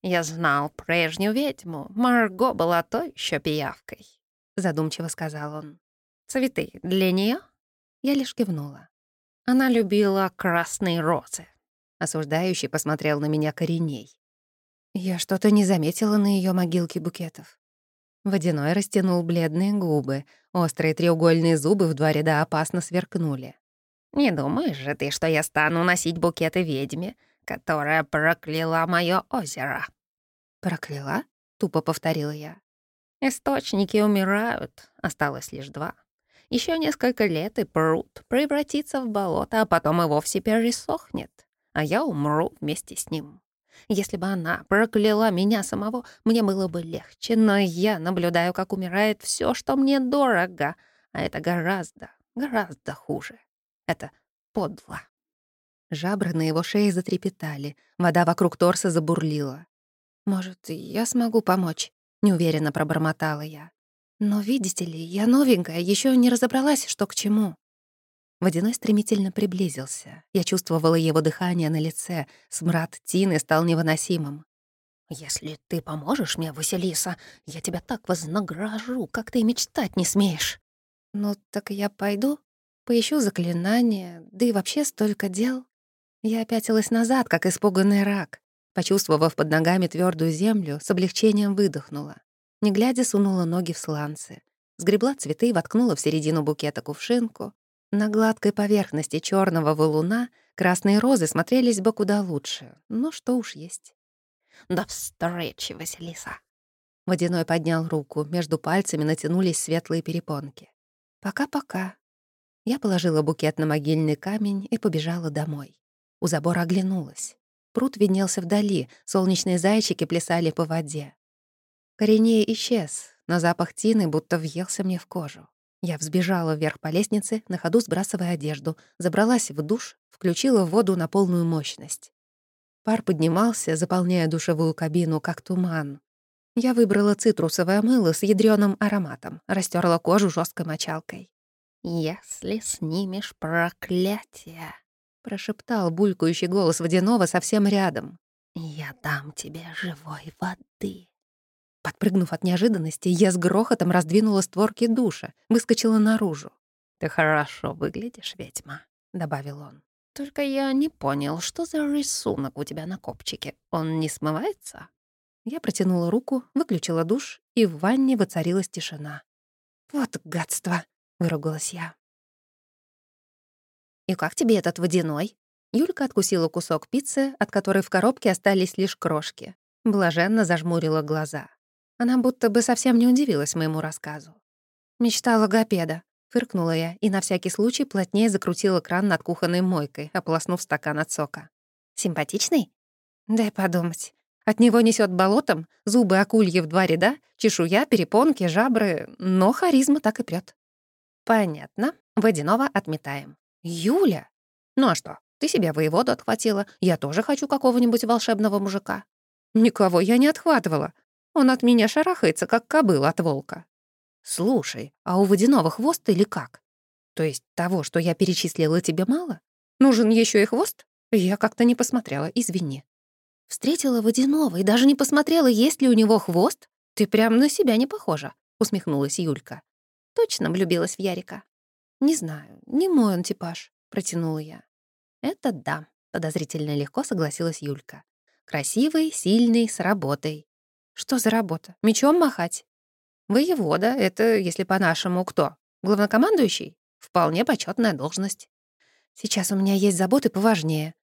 S1: «Я знал прежнюю ведьму. Марго была той еще пиявкой», — задумчиво сказал он. «Цветы для нее? Я лишь кивнула. Она любила красные розы. Осуждающий посмотрел на меня кореней. Я что-то не заметила на ее могилке букетов. Водяной растянул бледные губы, острые треугольные зубы в два ряда опасно сверкнули. «Не думаешь же ты, что я стану носить букеты ведьме, которая прокляла мое озеро?» «Прокляла?» — тупо повторила я. «Источники умирают, осталось лишь два. Еще несколько лет и пруд превратится в болото, а потом и вовсе пересохнет, а я умру вместе с ним. Если бы она прокляла меня самого, мне было бы легче, но я наблюдаю, как умирает все, что мне дорого, а это гораздо, гораздо хуже. Это подло. Жабры на его шее затрепетали, вода вокруг торса забурлила. «Может, я смогу помочь?» — неуверенно пробормотала я. «Но, видите ли, я новенькая, еще не разобралась, что к чему». Водяной стремительно приблизился. Я чувствовала его дыхание на лице. Смрад Тины стал невыносимым. «Если ты поможешь мне, Василиса, я тебя так вознагражу, как ты мечтать не смеешь». «Ну, так я пойду, поищу заклинание, да и вообще столько дел». Я опятилась назад, как испуганный рак. Почувствовав под ногами твердую землю, с облегчением выдохнула. Не глядя, сунула ноги в сланцы. Сгребла цветы и воткнула в середину букета кувшинку. На гладкой поверхности черного валуна красные розы смотрелись бы куда лучше. Но что уж есть.
S2: «До встречи, Василиса!»
S1: Водяной поднял руку, между пальцами натянулись светлые перепонки. «Пока-пока». Я положила букет на могильный камень и побежала домой. У забора оглянулась. Пруд виднелся вдали, солнечные зайчики плясали по воде. Кореней исчез, но запах тины будто въелся мне в кожу. Я взбежала вверх по лестнице, на ходу сбрасывая одежду, забралась в душ, включила воду на полную мощность. Пар поднимался, заполняя душевую кабину, как туман. Я выбрала цитрусовое мыло с ядрёным ароматом, растерла кожу жесткой мочалкой.
S2: «Если снимешь проклятие», —
S1: прошептал булькающий голос водяного совсем рядом.
S2: «Я дам тебе живой воды».
S1: Подпрыгнув от неожиданности, я с грохотом раздвинула створки душа, выскочила наружу.
S2: «Ты хорошо выглядишь, ведьма», — добавил он. «Только я не понял, что за рисунок у тебя на копчике? Он не смывается?»
S1: Я протянула руку, выключила душ, и в ванне воцарилась тишина. «Вот гадство!» — выругалась я. «И как тебе этот водяной?» Юлька откусила кусок пиццы, от которой в коробке остались лишь крошки. Блаженно зажмурила глаза. Она будто бы совсем не удивилась моему рассказу. «Мечта логопеда», — фыркнула я и на всякий случай плотнее закрутила кран над кухонной мойкой, ополоснув стакан от сока. «Симпатичный?» «Дай подумать. От него несет болотом, зубы акульи в два ряда, чешуя, перепонки, жабры, но харизма так и прет. «Понятно. Водяного отметаем. «Юля! Ну а что, ты себе воеводу отхватила, я тоже хочу какого-нибудь волшебного мужика». «Никого я не отхватывала. Он от меня шарахается, как кобыл от волка». «Слушай, а у водяного хвост или как? То есть того, что я перечислила, тебе мало? Нужен еще и хвост? Я как-то не посмотрела, извини». «Встретила водяного и даже не посмотрела, есть ли у него хвост? Ты прям на себя не похожа», — усмехнулась Юлька. Точно влюбилась в Ярика. «Не знаю, не мой он типаж», — протянула я. «Это да», — подозрительно легко согласилась Юлька. «Красивый, сильный, с работой». «Что за работа? Мечом махать?» «Воевода — это, если по-нашему, кто? Главнокомандующий? Вполне почетная должность. Сейчас у меня есть заботы поважнее.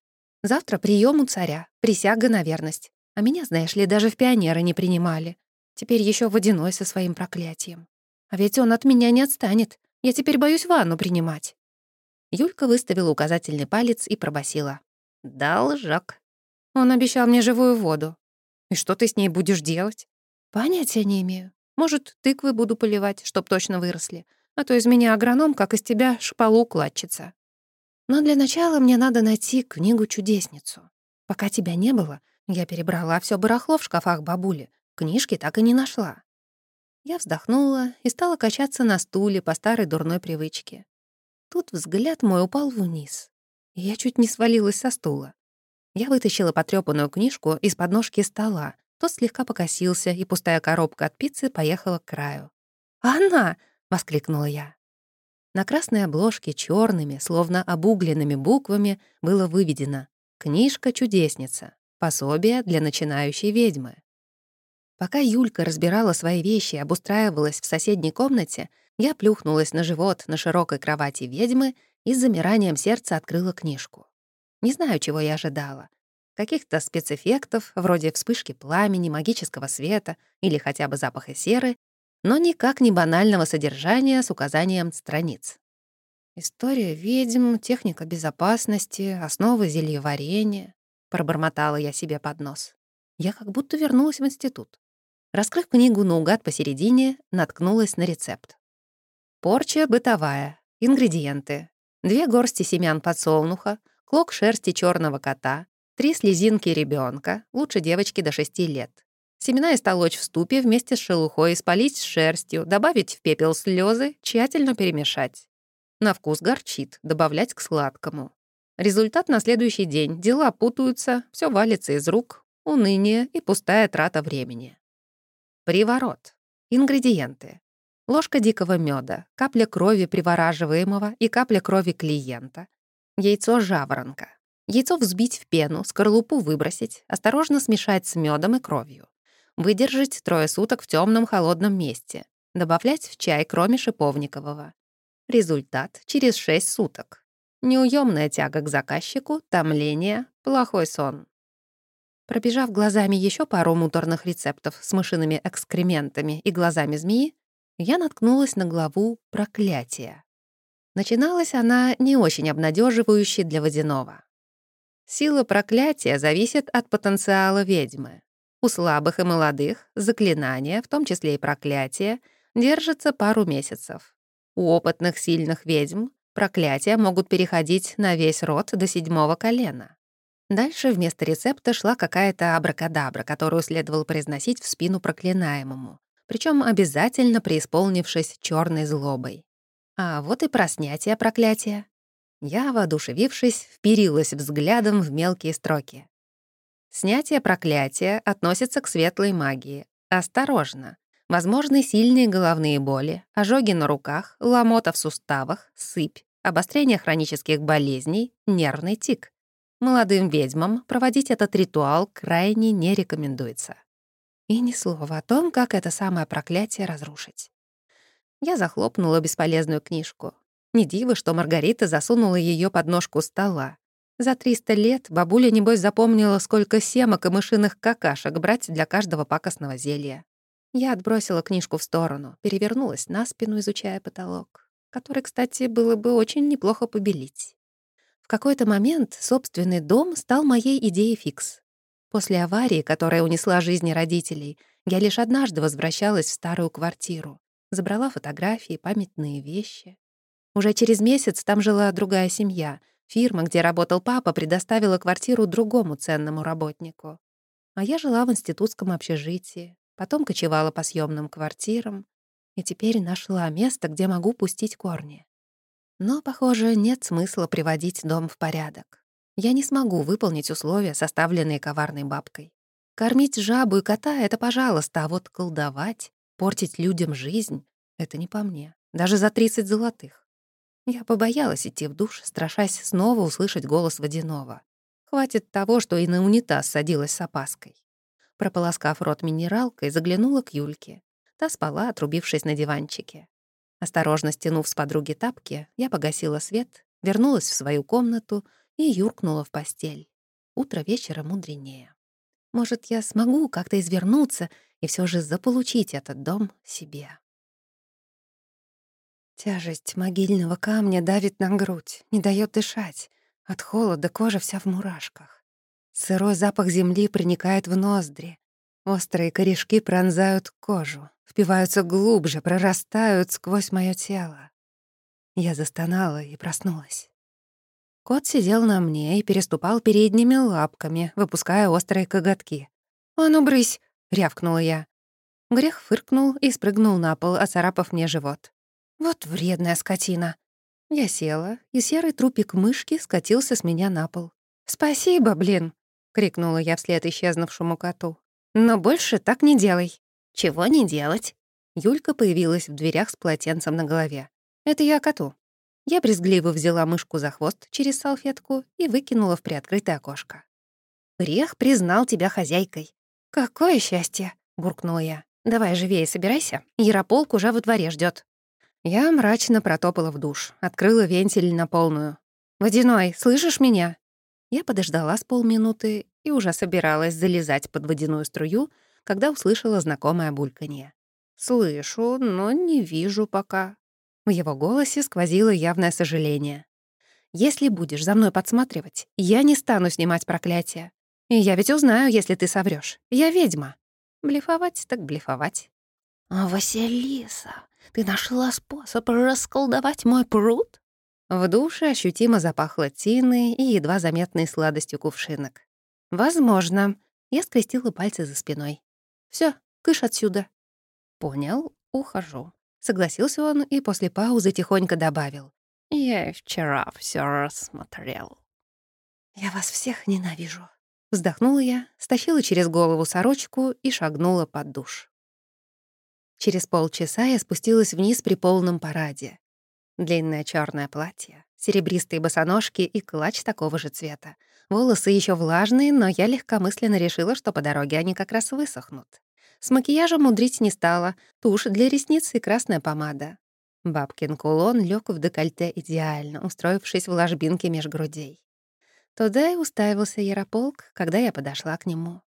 S1: Завтра прием у царя, присяга на верность. А меня, знаешь ли, даже в пионеры не принимали. Теперь еще водяной со своим проклятием. А ведь он от меня не отстанет. Я теперь боюсь ванну принимать». Юлька выставила указательный палец и пробасила. «Должок». Он обещал мне живую воду. «И что ты с ней будешь делать?» «Понятия не имею. Может, тыквы буду поливать, чтоб точно выросли. А то из меня агроном, как из тебя шпалу кладчица. Но для начала мне надо найти книгу-чудесницу. Пока тебя не было, я перебрала все барахло в шкафах бабули. Книжки так и не нашла. Я вздохнула и стала качаться на стуле по старой дурной привычке. Тут взгляд мой упал вниз, и я чуть не свалилась со стула. Я вытащила потрёпанную книжку из подножки стола, тот слегка покосился, и пустая коробка от пиццы поехала к краю. «Она!» — воскликнула я. На красной обложке черными, словно обугленными буквами было выведено «Книжка-чудесница. Пособие для начинающей ведьмы». Пока Юлька разбирала свои вещи и обустраивалась в соседней комнате, я плюхнулась на живот на широкой кровати ведьмы и с замиранием сердца открыла книжку. Не знаю, чего я ожидала. Каких-то спецэффектов, вроде вспышки пламени, магического света или хотя бы запаха серы, но никак не банального содержания с указанием страниц. «История ведьм, техника безопасности, основы зельеварения», — пробормотала я себе под нос. Я как будто вернулась в институт. Раскрыв книгу наугад посередине, наткнулась на рецепт. Порча бытовая. Ингредиенты. Две горсти семян подсолнуха, клок шерсти черного кота, три слезинки ребенка, лучше девочки до 6 лет. Семена истолочь в ступе вместе с шелухой, спалить с шерстью, добавить в пепел слезы, тщательно перемешать. На вкус горчит, добавлять к сладкому. Результат на следующий день. Дела путаются, все валится из рук, уныние и пустая трата времени. Приворот. Ингредиенты. ложка дикого меда, капля крови привораживаемого и капля крови клиента, яйцо жаворонка. Яйцо взбить в пену, скорлупу выбросить, осторожно смешать с медом и кровью. Выдержать трое суток в темном холодном месте. Добавлять в чай, кроме шиповникового. Результат через 6 суток. Неуемная тяга к заказчику, томление, плохой сон. Пробежав глазами еще пару муторных рецептов с мышиными экскрементами и глазами змеи, я наткнулась на главу «Проклятие». Начиналась она не очень обнадеживающе для водяного. Сила проклятия зависит от потенциала ведьмы. У слабых и молодых заклинания, в том числе и проклятие, держатся пару месяцев. У опытных сильных ведьм проклятия могут переходить на весь род до седьмого колена. Дальше вместо рецепта шла какая-то абракадабра, которую следовало произносить в спину проклинаемому причем обязательно преисполнившись черной злобой. А вот и про снятие проклятия. Я, воодушевившись, вперилась взглядом в мелкие строки. Снятие проклятия относится к светлой магии. Осторожно. Возможны сильные головные боли, ожоги на руках, ломота в суставах, сыпь, обострение хронических болезней, нервный тик. Молодым ведьмам проводить этот ритуал крайне не рекомендуется. И ни слова о том, как это самое проклятие разрушить. Я захлопнула бесполезную книжку. Не диво, что Маргарита засунула ее под ножку стола. За 300 лет бабуля, небось, запомнила, сколько семок и мышиных какашек брать для каждого пакостного зелья. Я отбросила книжку в сторону, перевернулась на спину, изучая потолок, который, кстати, было бы очень неплохо побелить. В какой-то момент собственный дом стал моей идеей фикс. После аварии, которая унесла жизни родителей, я лишь однажды возвращалась в старую квартиру. Забрала фотографии, памятные вещи. Уже через месяц там жила другая семья. Фирма, где работал папа, предоставила квартиру другому ценному работнику. А я жила в институтском общежитии, потом кочевала по съемным квартирам и теперь нашла место, где могу пустить корни. Но, похоже, нет смысла приводить дом в порядок я не смогу выполнить условия, составленные коварной бабкой. Кормить жабу и кота — это пожалуйста, а вот колдовать, портить людям жизнь — это не по мне, даже за 30 золотых. Я побоялась идти в душ, страшась снова услышать голос водяного. Хватит того, что и на унитаз садилась с опаской. Прополоскав рот минералкой, заглянула к Юльке. Та спала, отрубившись на диванчике. Осторожно стянув с подруги тапки, я погасила свет, вернулась в свою комнату и юркнула в постель. Утро вечера мудренее. Может, я смогу как-то извернуться и все же заполучить этот дом себе. Тяжесть могильного камня давит на грудь, не дает дышать. От холода кожа вся в мурашках. Сырой запах земли проникает в ноздри. Острые корешки пронзают кожу, впиваются глубже, прорастают сквозь мое тело. Я застонала и проснулась. Кот сидел на мне и переступал передними лапками, выпуская острые коготки. «А ну, брысь!» — рявкнула я. Грех фыркнул и спрыгнул на пол, оцарапав мне живот. «Вот вредная скотина!» Я села, и серый трупик мышки скатился с меня на пол. «Спасибо, блин!» — крикнула я вслед исчезнувшему коту. «Но больше так не делай!» «Чего не делать?» Юлька появилась в дверях с полотенцем на голове. «Это я коту. Я брезгливо взяла мышку за хвост через салфетку и выкинула в приоткрытое окошко. «Грех признал тебя хозяйкой». «Какое счастье!» — буркнула я. «Давай живее собирайся, Ярополк уже во дворе ждет. Я мрачно протопала в душ, открыла вентиль на полную. «Водяной, слышишь меня?» Я подождала с полминуты и уже собиралась залезать под водяную струю, когда услышала знакомое бульканье. «Слышу, но не вижу пока. В его голосе сквозило явное сожаление. «Если будешь за мной подсматривать, я не стану снимать проклятие. И я ведь узнаю, если ты соврёшь. Я ведьма. Блефовать так блефовать». «А, «Василиса, ты нашла способ расколдовать мой пруд?» В душе ощутимо запахло тиной и едва заметной сладостью кувшинок. «Возможно». Я скрестила пальцы за спиной. Все, кыш отсюда». «Понял, ухожу». Согласился он и после паузы тихонько добавил. «Я вчера все рассмотрел». «Я вас всех ненавижу», — вздохнула я, стащила через голову сорочку и шагнула под душ. Через полчаса я спустилась вниз при полном параде. Длинное черное платье, серебристые босоножки и клатч такого же цвета. Волосы еще влажные, но я легкомысленно решила, что по дороге они как раз высохнут. С макияжем мудрить не стала, тушь для ресниц и красная помада. Бабкин кулон лег в декольте идеально, устроившись в ложбинке меж грудей. Туда и уставился Ярополк, когда я подошла к нему.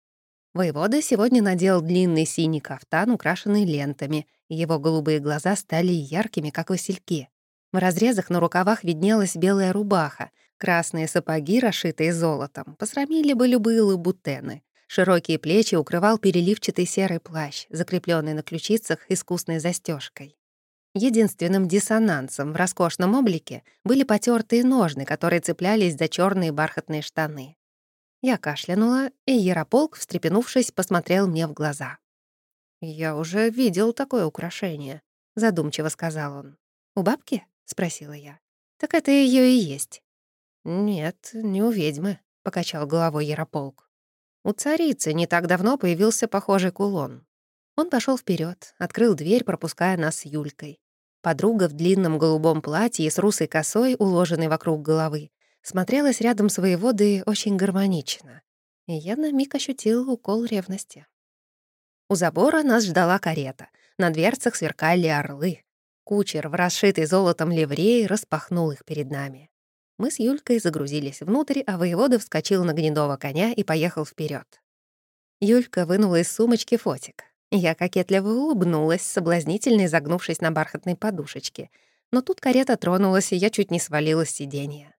S1: Воевода сегодня надел длинный синий кафтан, украшенный лентами, и его голубые глаза стали яркими, как васильки. В разрезах на рукавах виднелась белая рубаха, красные сапоги, расшитые золотом, посрамили бы любые лабутены. Широкие плечи укрывал переливчатый серый плащ, закрепленный на ключицах искусной застежкой. Единственным диссонансом в роскошном облике были потертые ножны, которые цеплялись за черные бархатные штаны. Я кашлянула, и Ярополк, встрепенувшись, посмотрел мне в глаза. «Я уже видел такое украшение», — задумчиво сказал он. «У бабки?» — спросила я. «Так это ее и есть». «Нет, не у ведьмы», — покачал головой Ярополк. «У царицы не так давно появился похожий кулон. Он пошел вперед, открыл дверь, пропуская нас с Юлькой. Подруга в длинном голубом платье с русой косой, уложенной вокруг головы, смотрелась рядом с воеводой очень гармонично. И я на миг ощутил укол ревности. У забора нас ждала карета. На дверцах сверкали орлы. Кучер в расшитой золотом ливреи распахнул их перед нами. Мы с Юлькой загрузились внутрь, а воевода вскочил на гнедого коня и поехал вперед. Юлька вынула из сумочки фотик. Я кокетливо улыбнулась, соблазнительно изогнувшись на бархатной подушечке. Но тут карета тронулась, и я чуть не свалилась с сиденья.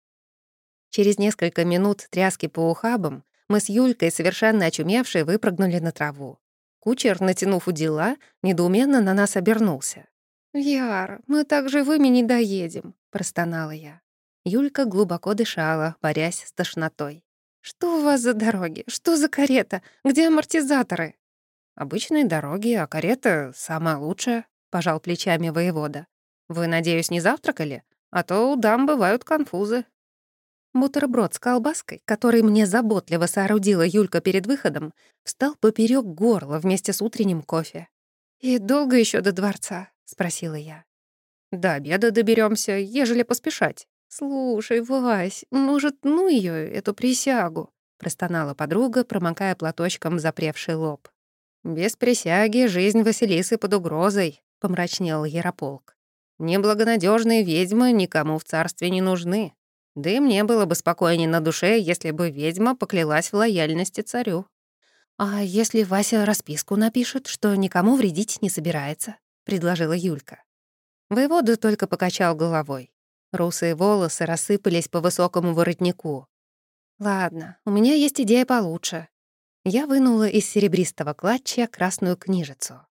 S1: Через несколько минут тряски по ухабам мы с Юлькой, совершенно очумевшие, выпрыгнули на траву. Кучер, натянув удила, недоуменно на нас обернулся. «Яр, мы так живыми не доедем», — простонала я. Юлька глубоко дышала, борясь с тошнотой. «Что у вас за дороги? Что за карета? Где амортизаторы?» «Обычные дороги, а карета самая лучшая», — пожал плечами воевода. «Вы, надеюсь, не завтракали? А то у дам бывают конфузы». Бутерброд с колбаской, который мне заботливо соорудила Юлька перед выходом, встал поперек горла вместе с утренним кофе. «И долго еще до дворца?» — спросила я. «До обеда доберемся, ежели поспешать». «Слушай, Вась, может, ну ее эту присягу?» — простонала подруга, промокая платочком запревший лоб. «Без присяги жизнь Василисы под угрозой», — помрачнел Ярополк. «Неблагонадежные ведьмы никому в царстве не нужны. Да и мне было бы спокойнее на душе, если бы ведьма поклялась в лояльности царю». «А если Вася расписку напишет, что никому вредить не собирается?» — предложила Юлька. Воевода только покачал головой. Русые волосы рассыпались по высокому воротнику. «Ладно, у меня есть идея получше. Я вынула из серебристого клатча красную книжицу.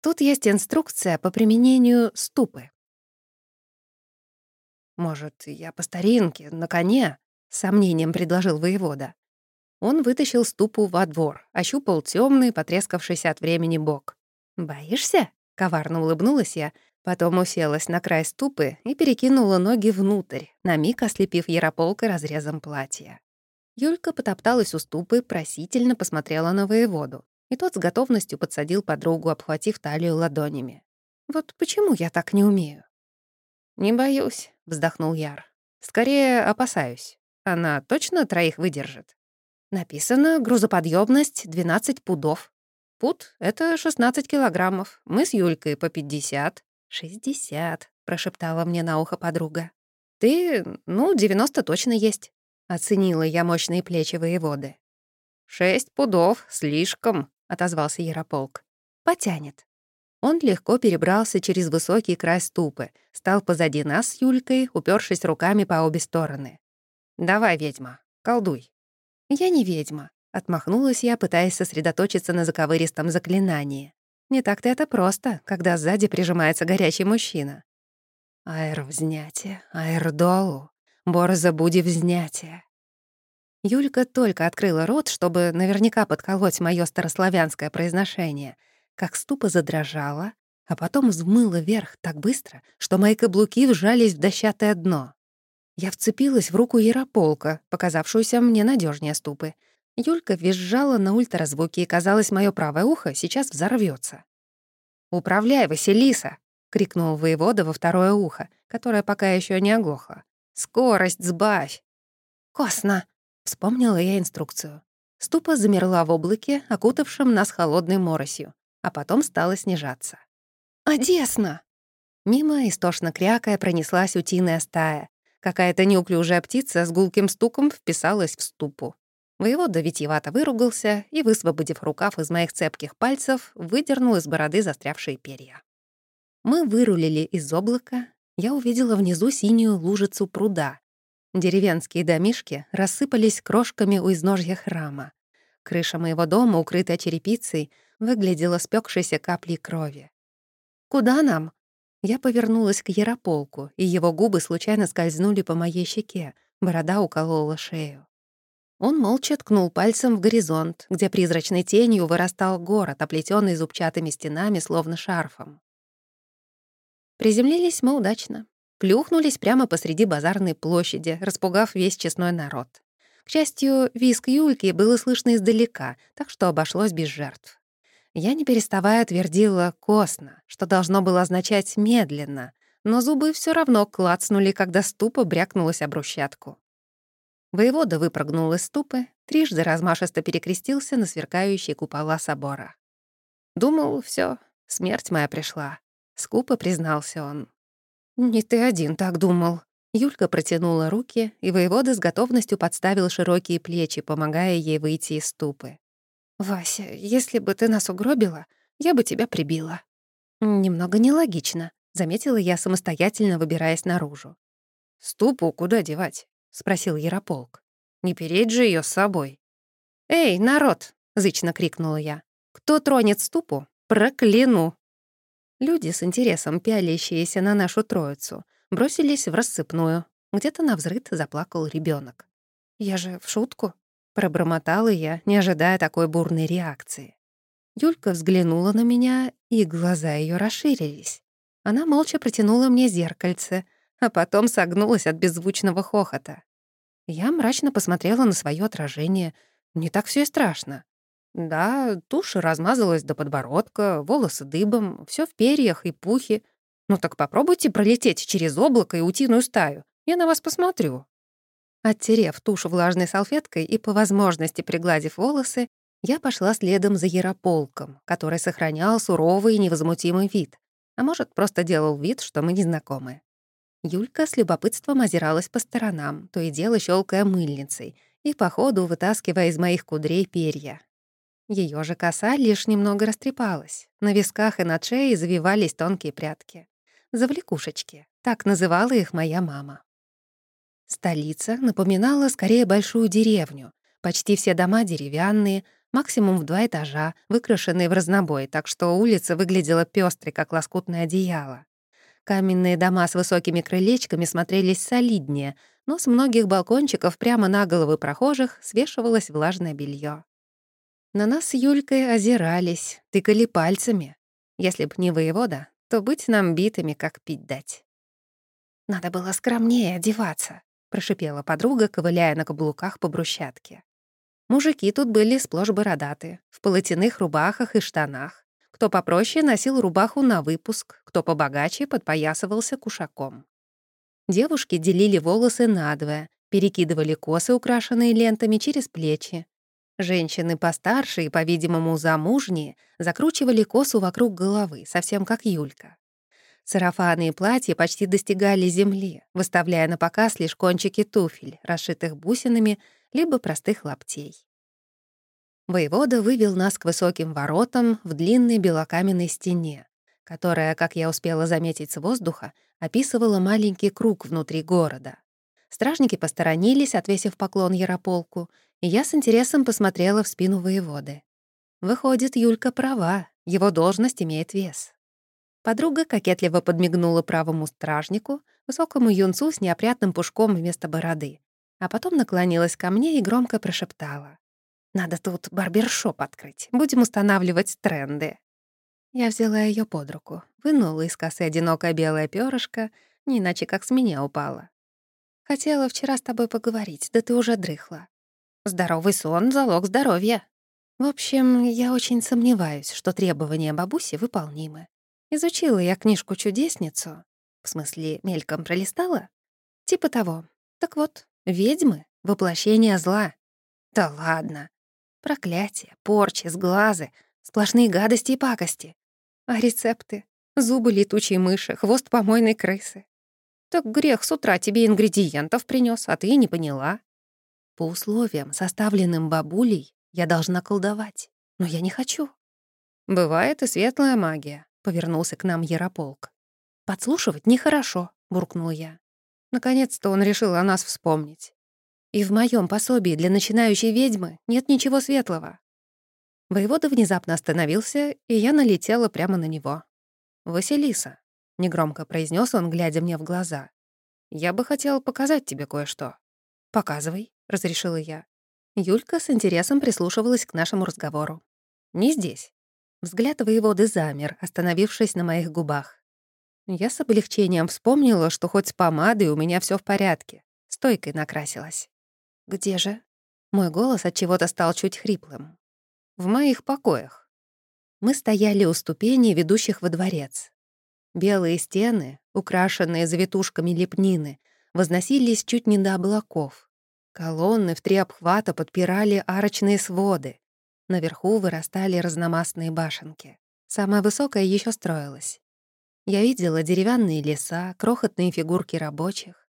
S1: Тут есть инструкция по применению ступы. «Может, я по старинке, на коне?» — сомнением предложил воевода. Он вытащил ступу во двор, ощупал темный, потрескавшийся от времени бок. «Боишься?» — коварно улыбнулась я, потом уселась на край ступы и перекинула ноги внутрь, на миг ослепив Ярополка разрезом платья. Юлька потопталась у ступы, просительно посмотрела на воеводу, и тот с готовностью подсадил подругу, обхватив талию ладонями. «Вот почему я так не умею?» «Не боюсь», — вздохнул Яр. «Скорее опасаюсь. Она точно троих выдержит?» Написано «грузоподъемность 12 пудов». Пуд — это 16 килограммов. Мы с Юлькой по 50. «60», — прошептала мне на ухо подруга. «Ты, ну, 90 точно есть». Оценила я мощные плечи воеводы. «Шесть пудов, слишком», — отозвался Ярополк. «Потянет». Он легко перебрался через высокий край ступы, стал позади нас с Юлькой, упершись руками по обе стороны. «Давай, ведьма, колдуй». «Я не ведьма», — отмахнулась я, пытаясь сосредоточиться на заковыристом заклинании. «Не так-то это просто, когда сзади прижимается горячий мужчина». «Аэр взнятие, аэр долу», Борза буди взнятие. Юлька только открыла рот, чтобы наверняка подколоть моё старославянское произношение, как ступа задрожала, а потом взмыла вверх так быстро, что мои каблуки вжались в дощатое дно. Я вцепилась в руку Ярополка, показавшуюся мне надежнее ступы. Юлька визжала на ультразвуке, и, казалось, моё правое ухо сейчас взорвётся.
S2: «Управляй, Василиса!» — крикнул воевода во второе ухо, которое пока еще не оглохло. «Скорость сбавь!»
S1: «Косно!» — вспомнила я инструкцию. Ступа замерла в облаке, окутавшем нас холодной моросью, а потом стала снижаться. «Одесно!» Мимо, истошно крякая, пронеслась утиная стая. Какая-то неуклюжая птица с гулким стуком вписалась в ступу. Воевода витиевато выругался и, высвободив рукав из моих цепких пальцев, выдернул из бороды застрявшие перья. Мы вырулили из облака. Я увидела внизу синюю лужицу пруда. Деревенские домишки рассыпались крошками у изножья храма. Крыша моего дома, укрытая черепицей, выглядела спекшейся каплей крови. «Куда нам?» Я повернулась к Ярополку, и его губы случайно скользнули по моей щеке, борода уколола шею. Он молча ткнул пальцем в горизонт, где призрачной тенью вырастал город, оплетенный зубчатыми стенами, словно шарфом. Приземлились мы удачно. Плюхнулись прямо посреди базарной площади, распугав весь честной народ. К счастью, виск Юльки было слышно издалека, так что обошлось без жертв. Я, не переставая, твердила «косно», что должно было означать «медленно», но зубы все равно клацнули, когда ступа брякнулась об брусчатку. Воевода выпрыгнул из ступы, трижды размашисто перекрестился на сверкающие купола собора. Думал, все, смерть моя пришла. Скупо признался он. «Не ты один так думал». Юлька протянула руки, и воевода с готовностью подставил широкие плечи, помогая ей выйти из ступы. «Вася, если бы ты нас угробила, я бы тебя прибила». «Немного нелогично», — заметила я, самостоятельно выбираясь наружу.
S2: «Ступу куда девать?» — спросил Ярополк. «Не переть же ее с собой».
S1: «Эй, народ!» — зычно крикнула я. «Кто тронет ступу, прокляну!» Люди с интересом, пялящиеся на нашу троицу, бросились в рассыпную. Где-то на взрыт заплакал ребенок. «Я же в шутку?» — пробормотала я, не ожидая такой бурной реакции. Юлька взглянула на меня, и глаза ее расширились. Она молча протянула мне зеркальце, а потом согнулась от беззвучного хохота. Я мрачно посмотрела на свое отражение. Не так все и страшно. Да, тушь размазалась до подбородка, волосы дыбом, все в перьях и пухе. Ну так попробуйте пролететь через облако и утиную стаю. Я на вас посмотрю. Оттерев тушь влажной салфеткой и по возможности пригладив волосы, я пошла следом за Ярополком, который сохранял суровый и невозмутимый вид. А может, просто делал вид, что мы незнакомы. Юлька с любопытством озиралась по сторонам, то и дело щелкая мыльницей и по ходу вытаскивая из моих кудрей перья. Ее же коса лишь немного растрепалась. На висках и над шеей завивались тонкие прядки. Завлекушечки. Так называла их моя мама. Столица напоминала скорее большую деревню. Почти все дома деревянные, максимум в два этажа, выкрашенные в разнобой, так что улица выглядела пестрой, как лоскутное одеяло. Каменные дома с высокими крылечками смотрелись солиднее, но с многих балкончиков прямо на головы прохожих свешивалось влажное белье. На нас с Юлькой озирались, тыкали пальцами. Если б не воевода, то быть нам битыми, как пить дать. «Надо было скромнее одеваться», — прошипела подруга, ковыляя на каблуках по брусчатке. Мужики тут были сплошь бородаты, в полотяных рубахах и штанах. Кто попроще носил рубаху на выпуск, кто побогаче подпоясывался кушаком. Девушки делили волосы надвое, перекидывали косы, украшенные лентами, через плечи. Женщины постарше и, по-видимому, замужние, закручивали косу вокруг головы, совсем как Юлька. Сарафаны и платья почти достигали земли, выставляя на показ лишь кончики туфель, расшитых бусинами, либо простых лаптей. Воевода вывел нас к высоким воротам в длинной белокаменной стене, которая, как я успела заметить с воздуха, описывала маленький круг внутри города. Стражники посторонились, отвесив поклон Ярополку, и я с интересом посмотрела в спину воеводы. Выходит, Юлька права, его должность имеет вес. Подруга кокетливо подмигнула правому стражнику, высокому юнцу с неопрятным пушком вместо бороды, а потом наклонилась ко мне и громко прошептала. Надо тут барбершоп открыть. Будем устанавливать тренды». Я взяла ее под руку, вынула из косы одинокое белое перышко, не иначе как с меня упала. «Хотела вчера с тобой поговорить, да ты уже дрыхла. Здоровый сон — залог здоровья. В общем, я очень сомневаюсь, что требования бабуси выполнимы. Изучила я книжку-чудесницу. В смысле, мельком пролистала? Типа того. Так вот, ведьмы — воплощение зла. Да ладно. Проклятие, порчи, сглазы, сплошные гадости и пакости. А рецепты? Зубы летучей мыши, хвост помойной крысы. Так грех с утра тебе ингредиентов принес, а ты не поняла. По условиям, составленным бабулей, я должна колдовать. Но я не хочу.
S2: Бывает и светлая магия, повернулся к нам Ярополк.
S1: Подслушивать нехорошо, буркнул я.
S2: Наконец-то он решил о нас вспомнить.
S1: И в моем пособии для начинающей ведьмы нет ничего светлого. Воевода внезапно остановился, и я налетела прямо на него.
S2: «Василиса», — негромко произнес он, глядя мне в глаза, «я бы хотел показать тебе кое-что».
S1: «Показывай», — разрешила я. Юлька с интересом прислушивалась к нашему разговору.
S2: «Не здесь».
S1: Взгляд воеводы замер, остановившись на моих губах. Я с облегчением вспомнила, что хоть с помадой у меня все в порядке. Стойкой накрасилась. «Где же?» Мой голос от чего то стал чуть хриплым.
S2: «В моих покоях».
S1: Мы стояли у ступеней, ведущих во дворец. Белые стены, украшенные завитушками лепнины, возносились чуть не до облаков. Колонны в три обхвата подпирали арочные своды. Наверху вырастали разномастные башенки. Самая высокая еще строилась. Я видела деревянные леса, крохотные фигурки рабочих.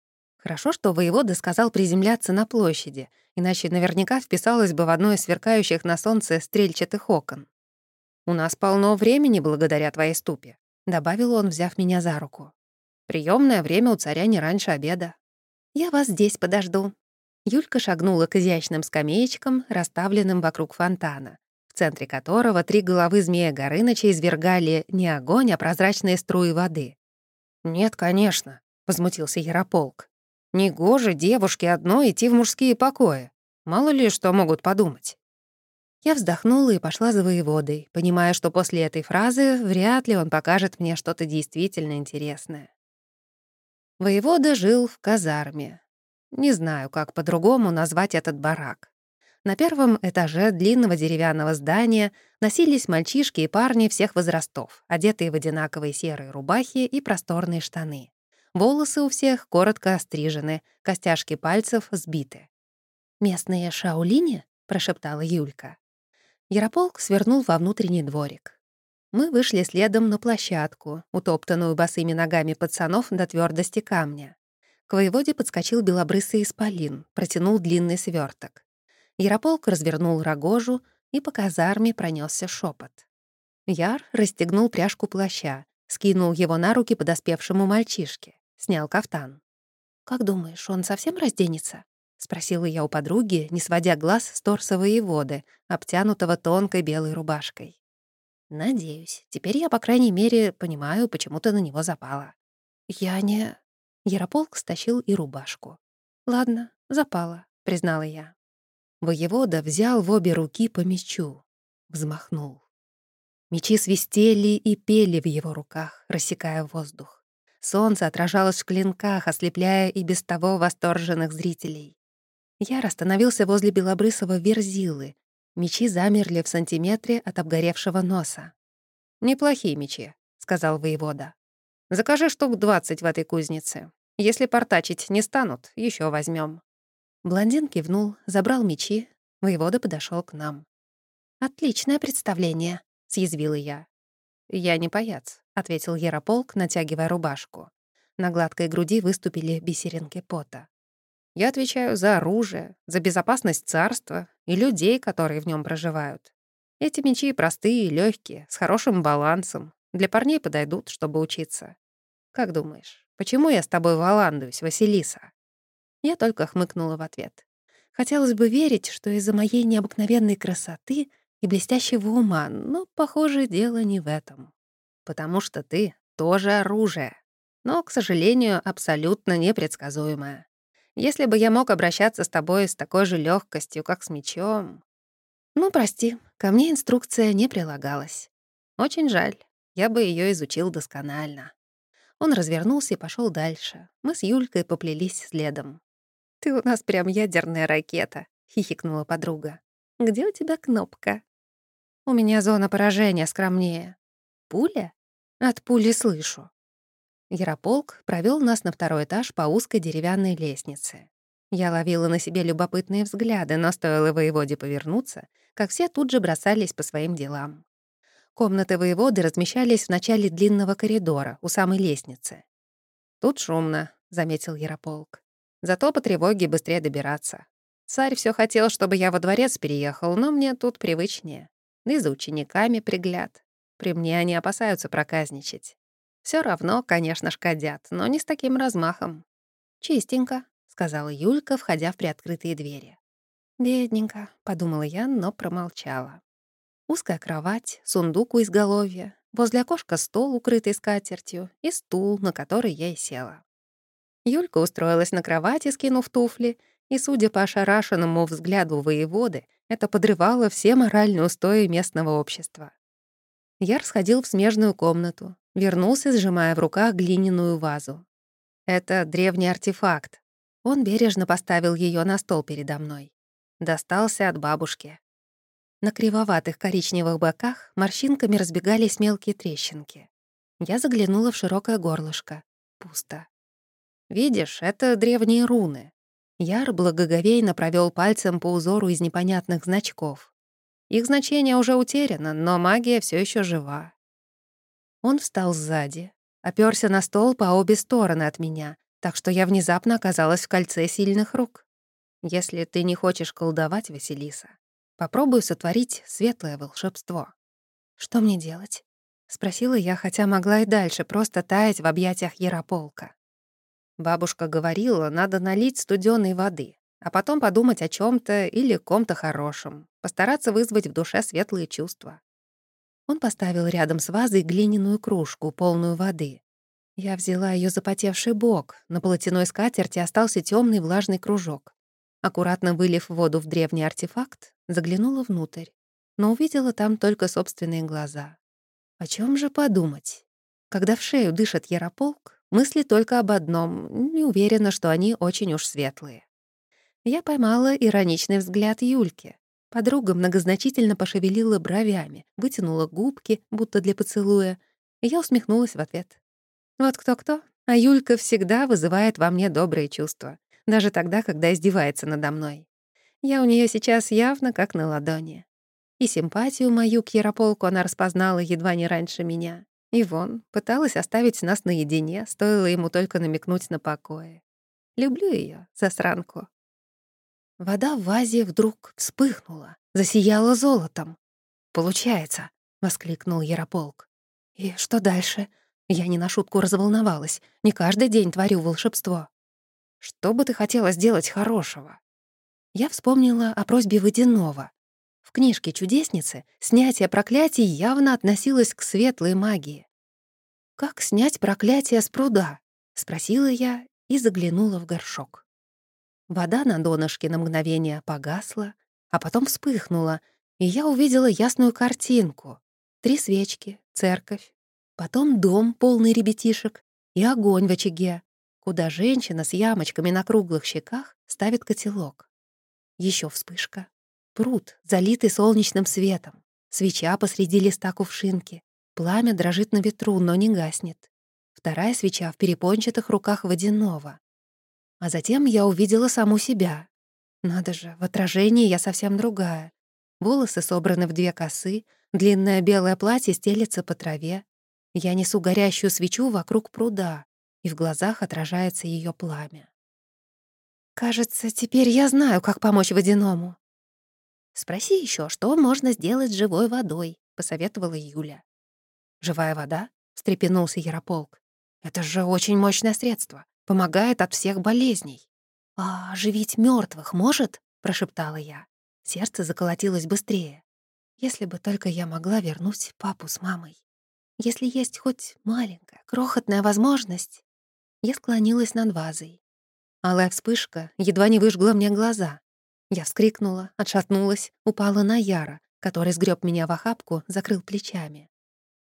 S1: Хорошо, что воевода сказал приземляться на площади, иначе наверняка вписалось бы в одно из сверкающих на солнце стрельчатых окон.
S2: «У нас полно времени благодаря твоей ступе», — добавил он, взяв меня за руку. Приемное время у царя не раньше обеда».
S1: «Я вас здесь подожду». Юлька шагнула к изящным скамеечкам, расставленным вокруг фонтана, в центре которого три головы змея Горыныча извергали не огонь, а прозрачные струи воды.
S2: «Нет, конечно», — возмутился Ярополк. Негоже девушке одной идти в мужские покои. Мало ли что могут подумать.
S1: Я вздохнула и пошла за воеводой, понимая, что после этой фразы вряд ли он покажет мне что-то действительно интересное. Воевода жил в казарме. Не знаю, как по-другому назвать этот барак. На первом этаже длинного деревянного здания носились мальчишки и парни всех возрастов, одетые в одинаковые серые рубахи и просторные штаны. Волосы у всех коротко острижены, костяшки пальцев сбиты. «Местные шаулини?» — прошептала Юлька. Ярополк свернул во внутренний дворик. Мы вышли следом на площадку, утоптанную босыми ногами пацанов до твердости камня. К воеводе подскочил белобрысый исполин, протянул длинный сверток. Ярополк развернул рогожу, и по казарме пронесся шепот. Яр расстегнул пряжку плаща, скинул его на руки подоспевшему мальчишке снял кафтан. «Как думаешь, он совсем разденется?» — спросила я у подруги, не сводя глаз с торса воеводы, обтянутого тонкой белой рубашкой. «Надеюсь. Теперь я, по крайней мере, понимаю, почему ты на него запала». «Я не...» Ярополк стащил и рубашку. «Ладно, запала», — признала я. Воевода взял в обе руки по мечу, взмахнул. Мечи свистели и пели в его руках, рассекая воздух. Солнце отражалось в клинках, ослепляя и без того восторженных зрителей. Яр остановился возле белобрысого верзилы. Мечи замерли в сантиметре от обгоревшего носа.
S2: «Неплохие мечи», — сказал воевода. «Закажи штук двадцать в этой кузнице. Если портачить не станут, еще возьмем.
S1: Блондин кивнул, забрал мечи. Воевода подошел к нам. «Отличное представление», — съязвила я.
S2: «Я не паяц», — ответил Ярополк, натягивая рубашку.
S1: На гладкой груди выступили бисеринки пота.
S2: «Я отвечаю за оружие, за безопасность царства и людей, которые в нем проживают. Эти мечи простые и легкие, с хорошим балансом. Для парней подойдут, чтобы учиться. Как думаешь, почему я с тобой валандуюсь, Василиса?»
S1: Я только хмыкнула в ответ. Хотелось бы верить, что из-за моей необыкновенной красоты — и блестящего ума, но, похоже, дело не в этом.
S2: Потому что ты тоже оружие, но, к сожалению, абсолютно непредсказуемое. Если бы я мог обращаться с тобой с такой же легкостью, как с мечом...
S1: Ну, прости, ко мне инструкция не прилагалась.
S2: Очень жаль, я бы ее изучил досконально.
S1: Он развернулся и пошел дальше. Мы с Юлькой поплелись следом.
S2: «Ты у нас прям ядерная ракета», — хихикнула подруга. «Где у тебя кнопка?»
S1: У меня зона поражения скромнее. Пуля? От пули слышу». Ярополк провел нас на второй этаж по узкой деревянной лестнице. Я ловила на себе любопытные взгляды, но стоило воеводе повернуться, как все тут же бросались по своим делам. Комнаты воеводы размещались в начале длинного коридора, у самой лестницы. «Тут шумно», — заметил Ярополк. «Зато по тревоге быстрее добираться. Царь все хотел, чтобы я во дворец переехал, но мне тут привычнее. Да и за учениками пригляд. При мне они опасаются проказничать. Все равно, конечно, шкодят, но не с таким размахом. Чистенько, сказала Юлька, входя в приоткрытые двери. «Бедненько», — подумала я, но промолчала. Узкая кровать, сундук у изголовья, возле окошка стол, укрытый скатертью, и стул, на который я и села. Юлька устроилась на кровати, скинув туфли, и, судя по ошарашенному взгляду воеводы, это подрывало все моральные устои местного общества. Я расходил в смежную комнату, вернулся, сжимая в руках глиняную вазу. Это древний артефакт, он бережно поставил ее на стол передо мной. Достался от бабушки. На кривоватых коричневых боках морщинками разбегались мелкие трещинки. Я заглянула в широкое горлышко. Пусто. «Видишь, это древние руны». Яр благоговейно провел пальцем по узору из непонятных значков. Их значение уже утеряно, но магия все еще жива. Он встал сзади, оперся на стол по обе стороны от меня, так что я внезапно оказалась в кольце сильных рук. Если ты не хочешь колдовать, Василиса, попробуй сотворить светлое волшебство. Что мне делать? Спросила я, хотя могла и дальше просто таять в объятиях Ярополка. Бабушка говорила, надо налить студеной воды, а потом подумать о чем то или ком-то хорошем, постараться вызвать в душе светлые чувства. Он поставил рядом с вазой глиняную кружку, полную воды, я взяла ее запотевший бок. На полотяной скатерти остался темный влажный кружок. Аккуратно вылив воду в древний артефакт, заглянула внутрь, но увидела там только собственные глаза. О чем же подумать? Когда в шею дышит ярополк, мысли только об одном, не уверена, что они очень уж светлые. Я поймала ироничный взгляд Юльки. Подруга многозначительно пошевелила бровями, вытянула губки, будто для поцелуя, я усмехнулась в ответ. Вот кто-кто, а Юлька всегда вызывает во мне добрые чувства, даже тогда, когда издевается надо мной. Я у нее сейчас явно как на ладони. И симпатию мою к Ярополку она распознала едва не раньше меня. И вон, пыталась оставить нас наедине, стоило ему только намекнуть на покое. Люблю ее, засранку. Вода в вазе вдруг вспыхнула, засияла золотом. «Получается!» — воскликнул Ярополк. «И что дальше?» Я не на шутку разволновалась. Не каждый день творю волшебство. Что бы ты хотела сделать хорошего? Я вспомнила о просьбе Водянова. В книжке «Чудесницы» снятие проклятий явно относилось к светлой магии. «Как снять проклятие с пруда?» — спросила я и заглянула в горшок. Вода на донышке на мгновение погасла, а потом вспыхнула, и я увидела ясную картинку. Три свечки, церковь, Потом дом, полный ребятишек, и огонь в очаге, куда женщина с ямочками на круглых щеках ставит котелок. Еще вспышка. Пруд, залитый солнечным светом. Свеча посреди листа кувшинки. Пламя дрожит на ветру, но не гаснет. Вторая свеча в перепончатых руках водяного. А затем я увидела саму себя. Надо же, в отражении я совсем другая. Волосы собраны в две косы, длинное белое платье стелется по траве, я несу горящую свечу вокруг пруда, и в глазах отражается ее пламя. «Кажется, теперь я знаю, как помочь водяному». «Спроси еще, что можно сделать с живой водой», — посоветовала Юля. «Живая вода?» — встрепенулся Ярополк. «Это же очень мощное средство. Помогает от всех болезней». «А оживить мертвых может?» — прошептала я. Сердце заколотилось быстрее. Если бы только я могла вернуть папу с мамой. Если есть хоть маленькая, крохотная возможность... Я склонилась над вазой. Алая вспышка едва не выжгла мне глаза. Я вскрикнула, отшатнулась, упала на Яра, который сгреб меня в охапку, закрыл плечами.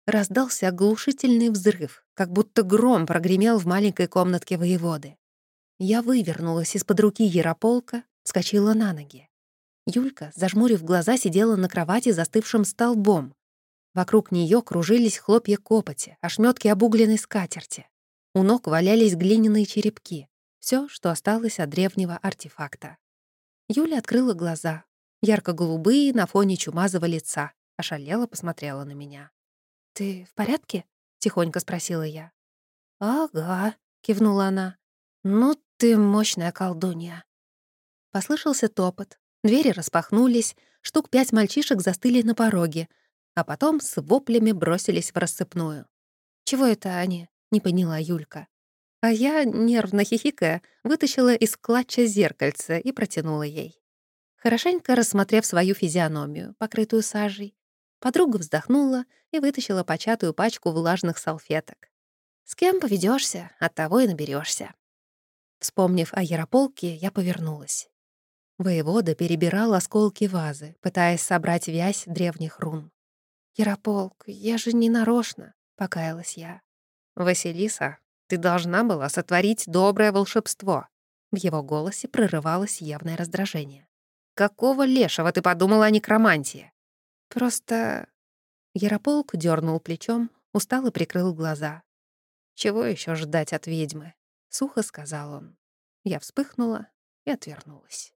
S1: Раздался оглушительный взрыв, как будто гром прогремел в маленькой комнатке воеводы. Я вывернулась из-под руки Ярополка, вскочила на ноги. Юлька, зажмурив глаза, сидела на кровати застывшим столбом, Вокруг нее кружились хлопья копоти, ошметки обугленной скатерти. У ног валялись глиняные черепки. Все, что осталось от древнего артефакта. Юля открыла глаза. Ярко-голубые на фоне чумазого лица. Ошалела посмотрела на меня. «Ты в порядке?» — тихонько спросила я. «Ага», — кивнула она. «Ну ты мощная колдунья». Послышался топот. Двери распахнулись, штук пять мальчишек застыли на пороге, а потом с воплями бросились в рассыпную. «Чего это они?» — не поняла Юлька. А я, нервно хихикая, вытащила из клатча зеркальце и протянула ей. Хорошенько рассмотрев свою физиономию, покрытую сажей, подруга вздохнула и вытащила початую пачку влажных салфеток. «С кем поведешься, от того и наберешься. Вспомнив о Ярополке, я повернулась. Воевода перебирал осколки вазы, пытаясь собрать вязь древних рун. «Ярополк, я же не нарочно», — покаялась я.
S2: «Василиса, ты должна была сотворить доброе волшебство». В его голосе прорывалось явное раздражение. «Какого лешего ты подумала о некромантии?»
S1: «Просто...» Ярополк дернул плечом, устало прикрыл глаза.
S2: «Чего еще ждать от ведьмы?» — сухо сказал он. Я вспыхнула и отвернулась.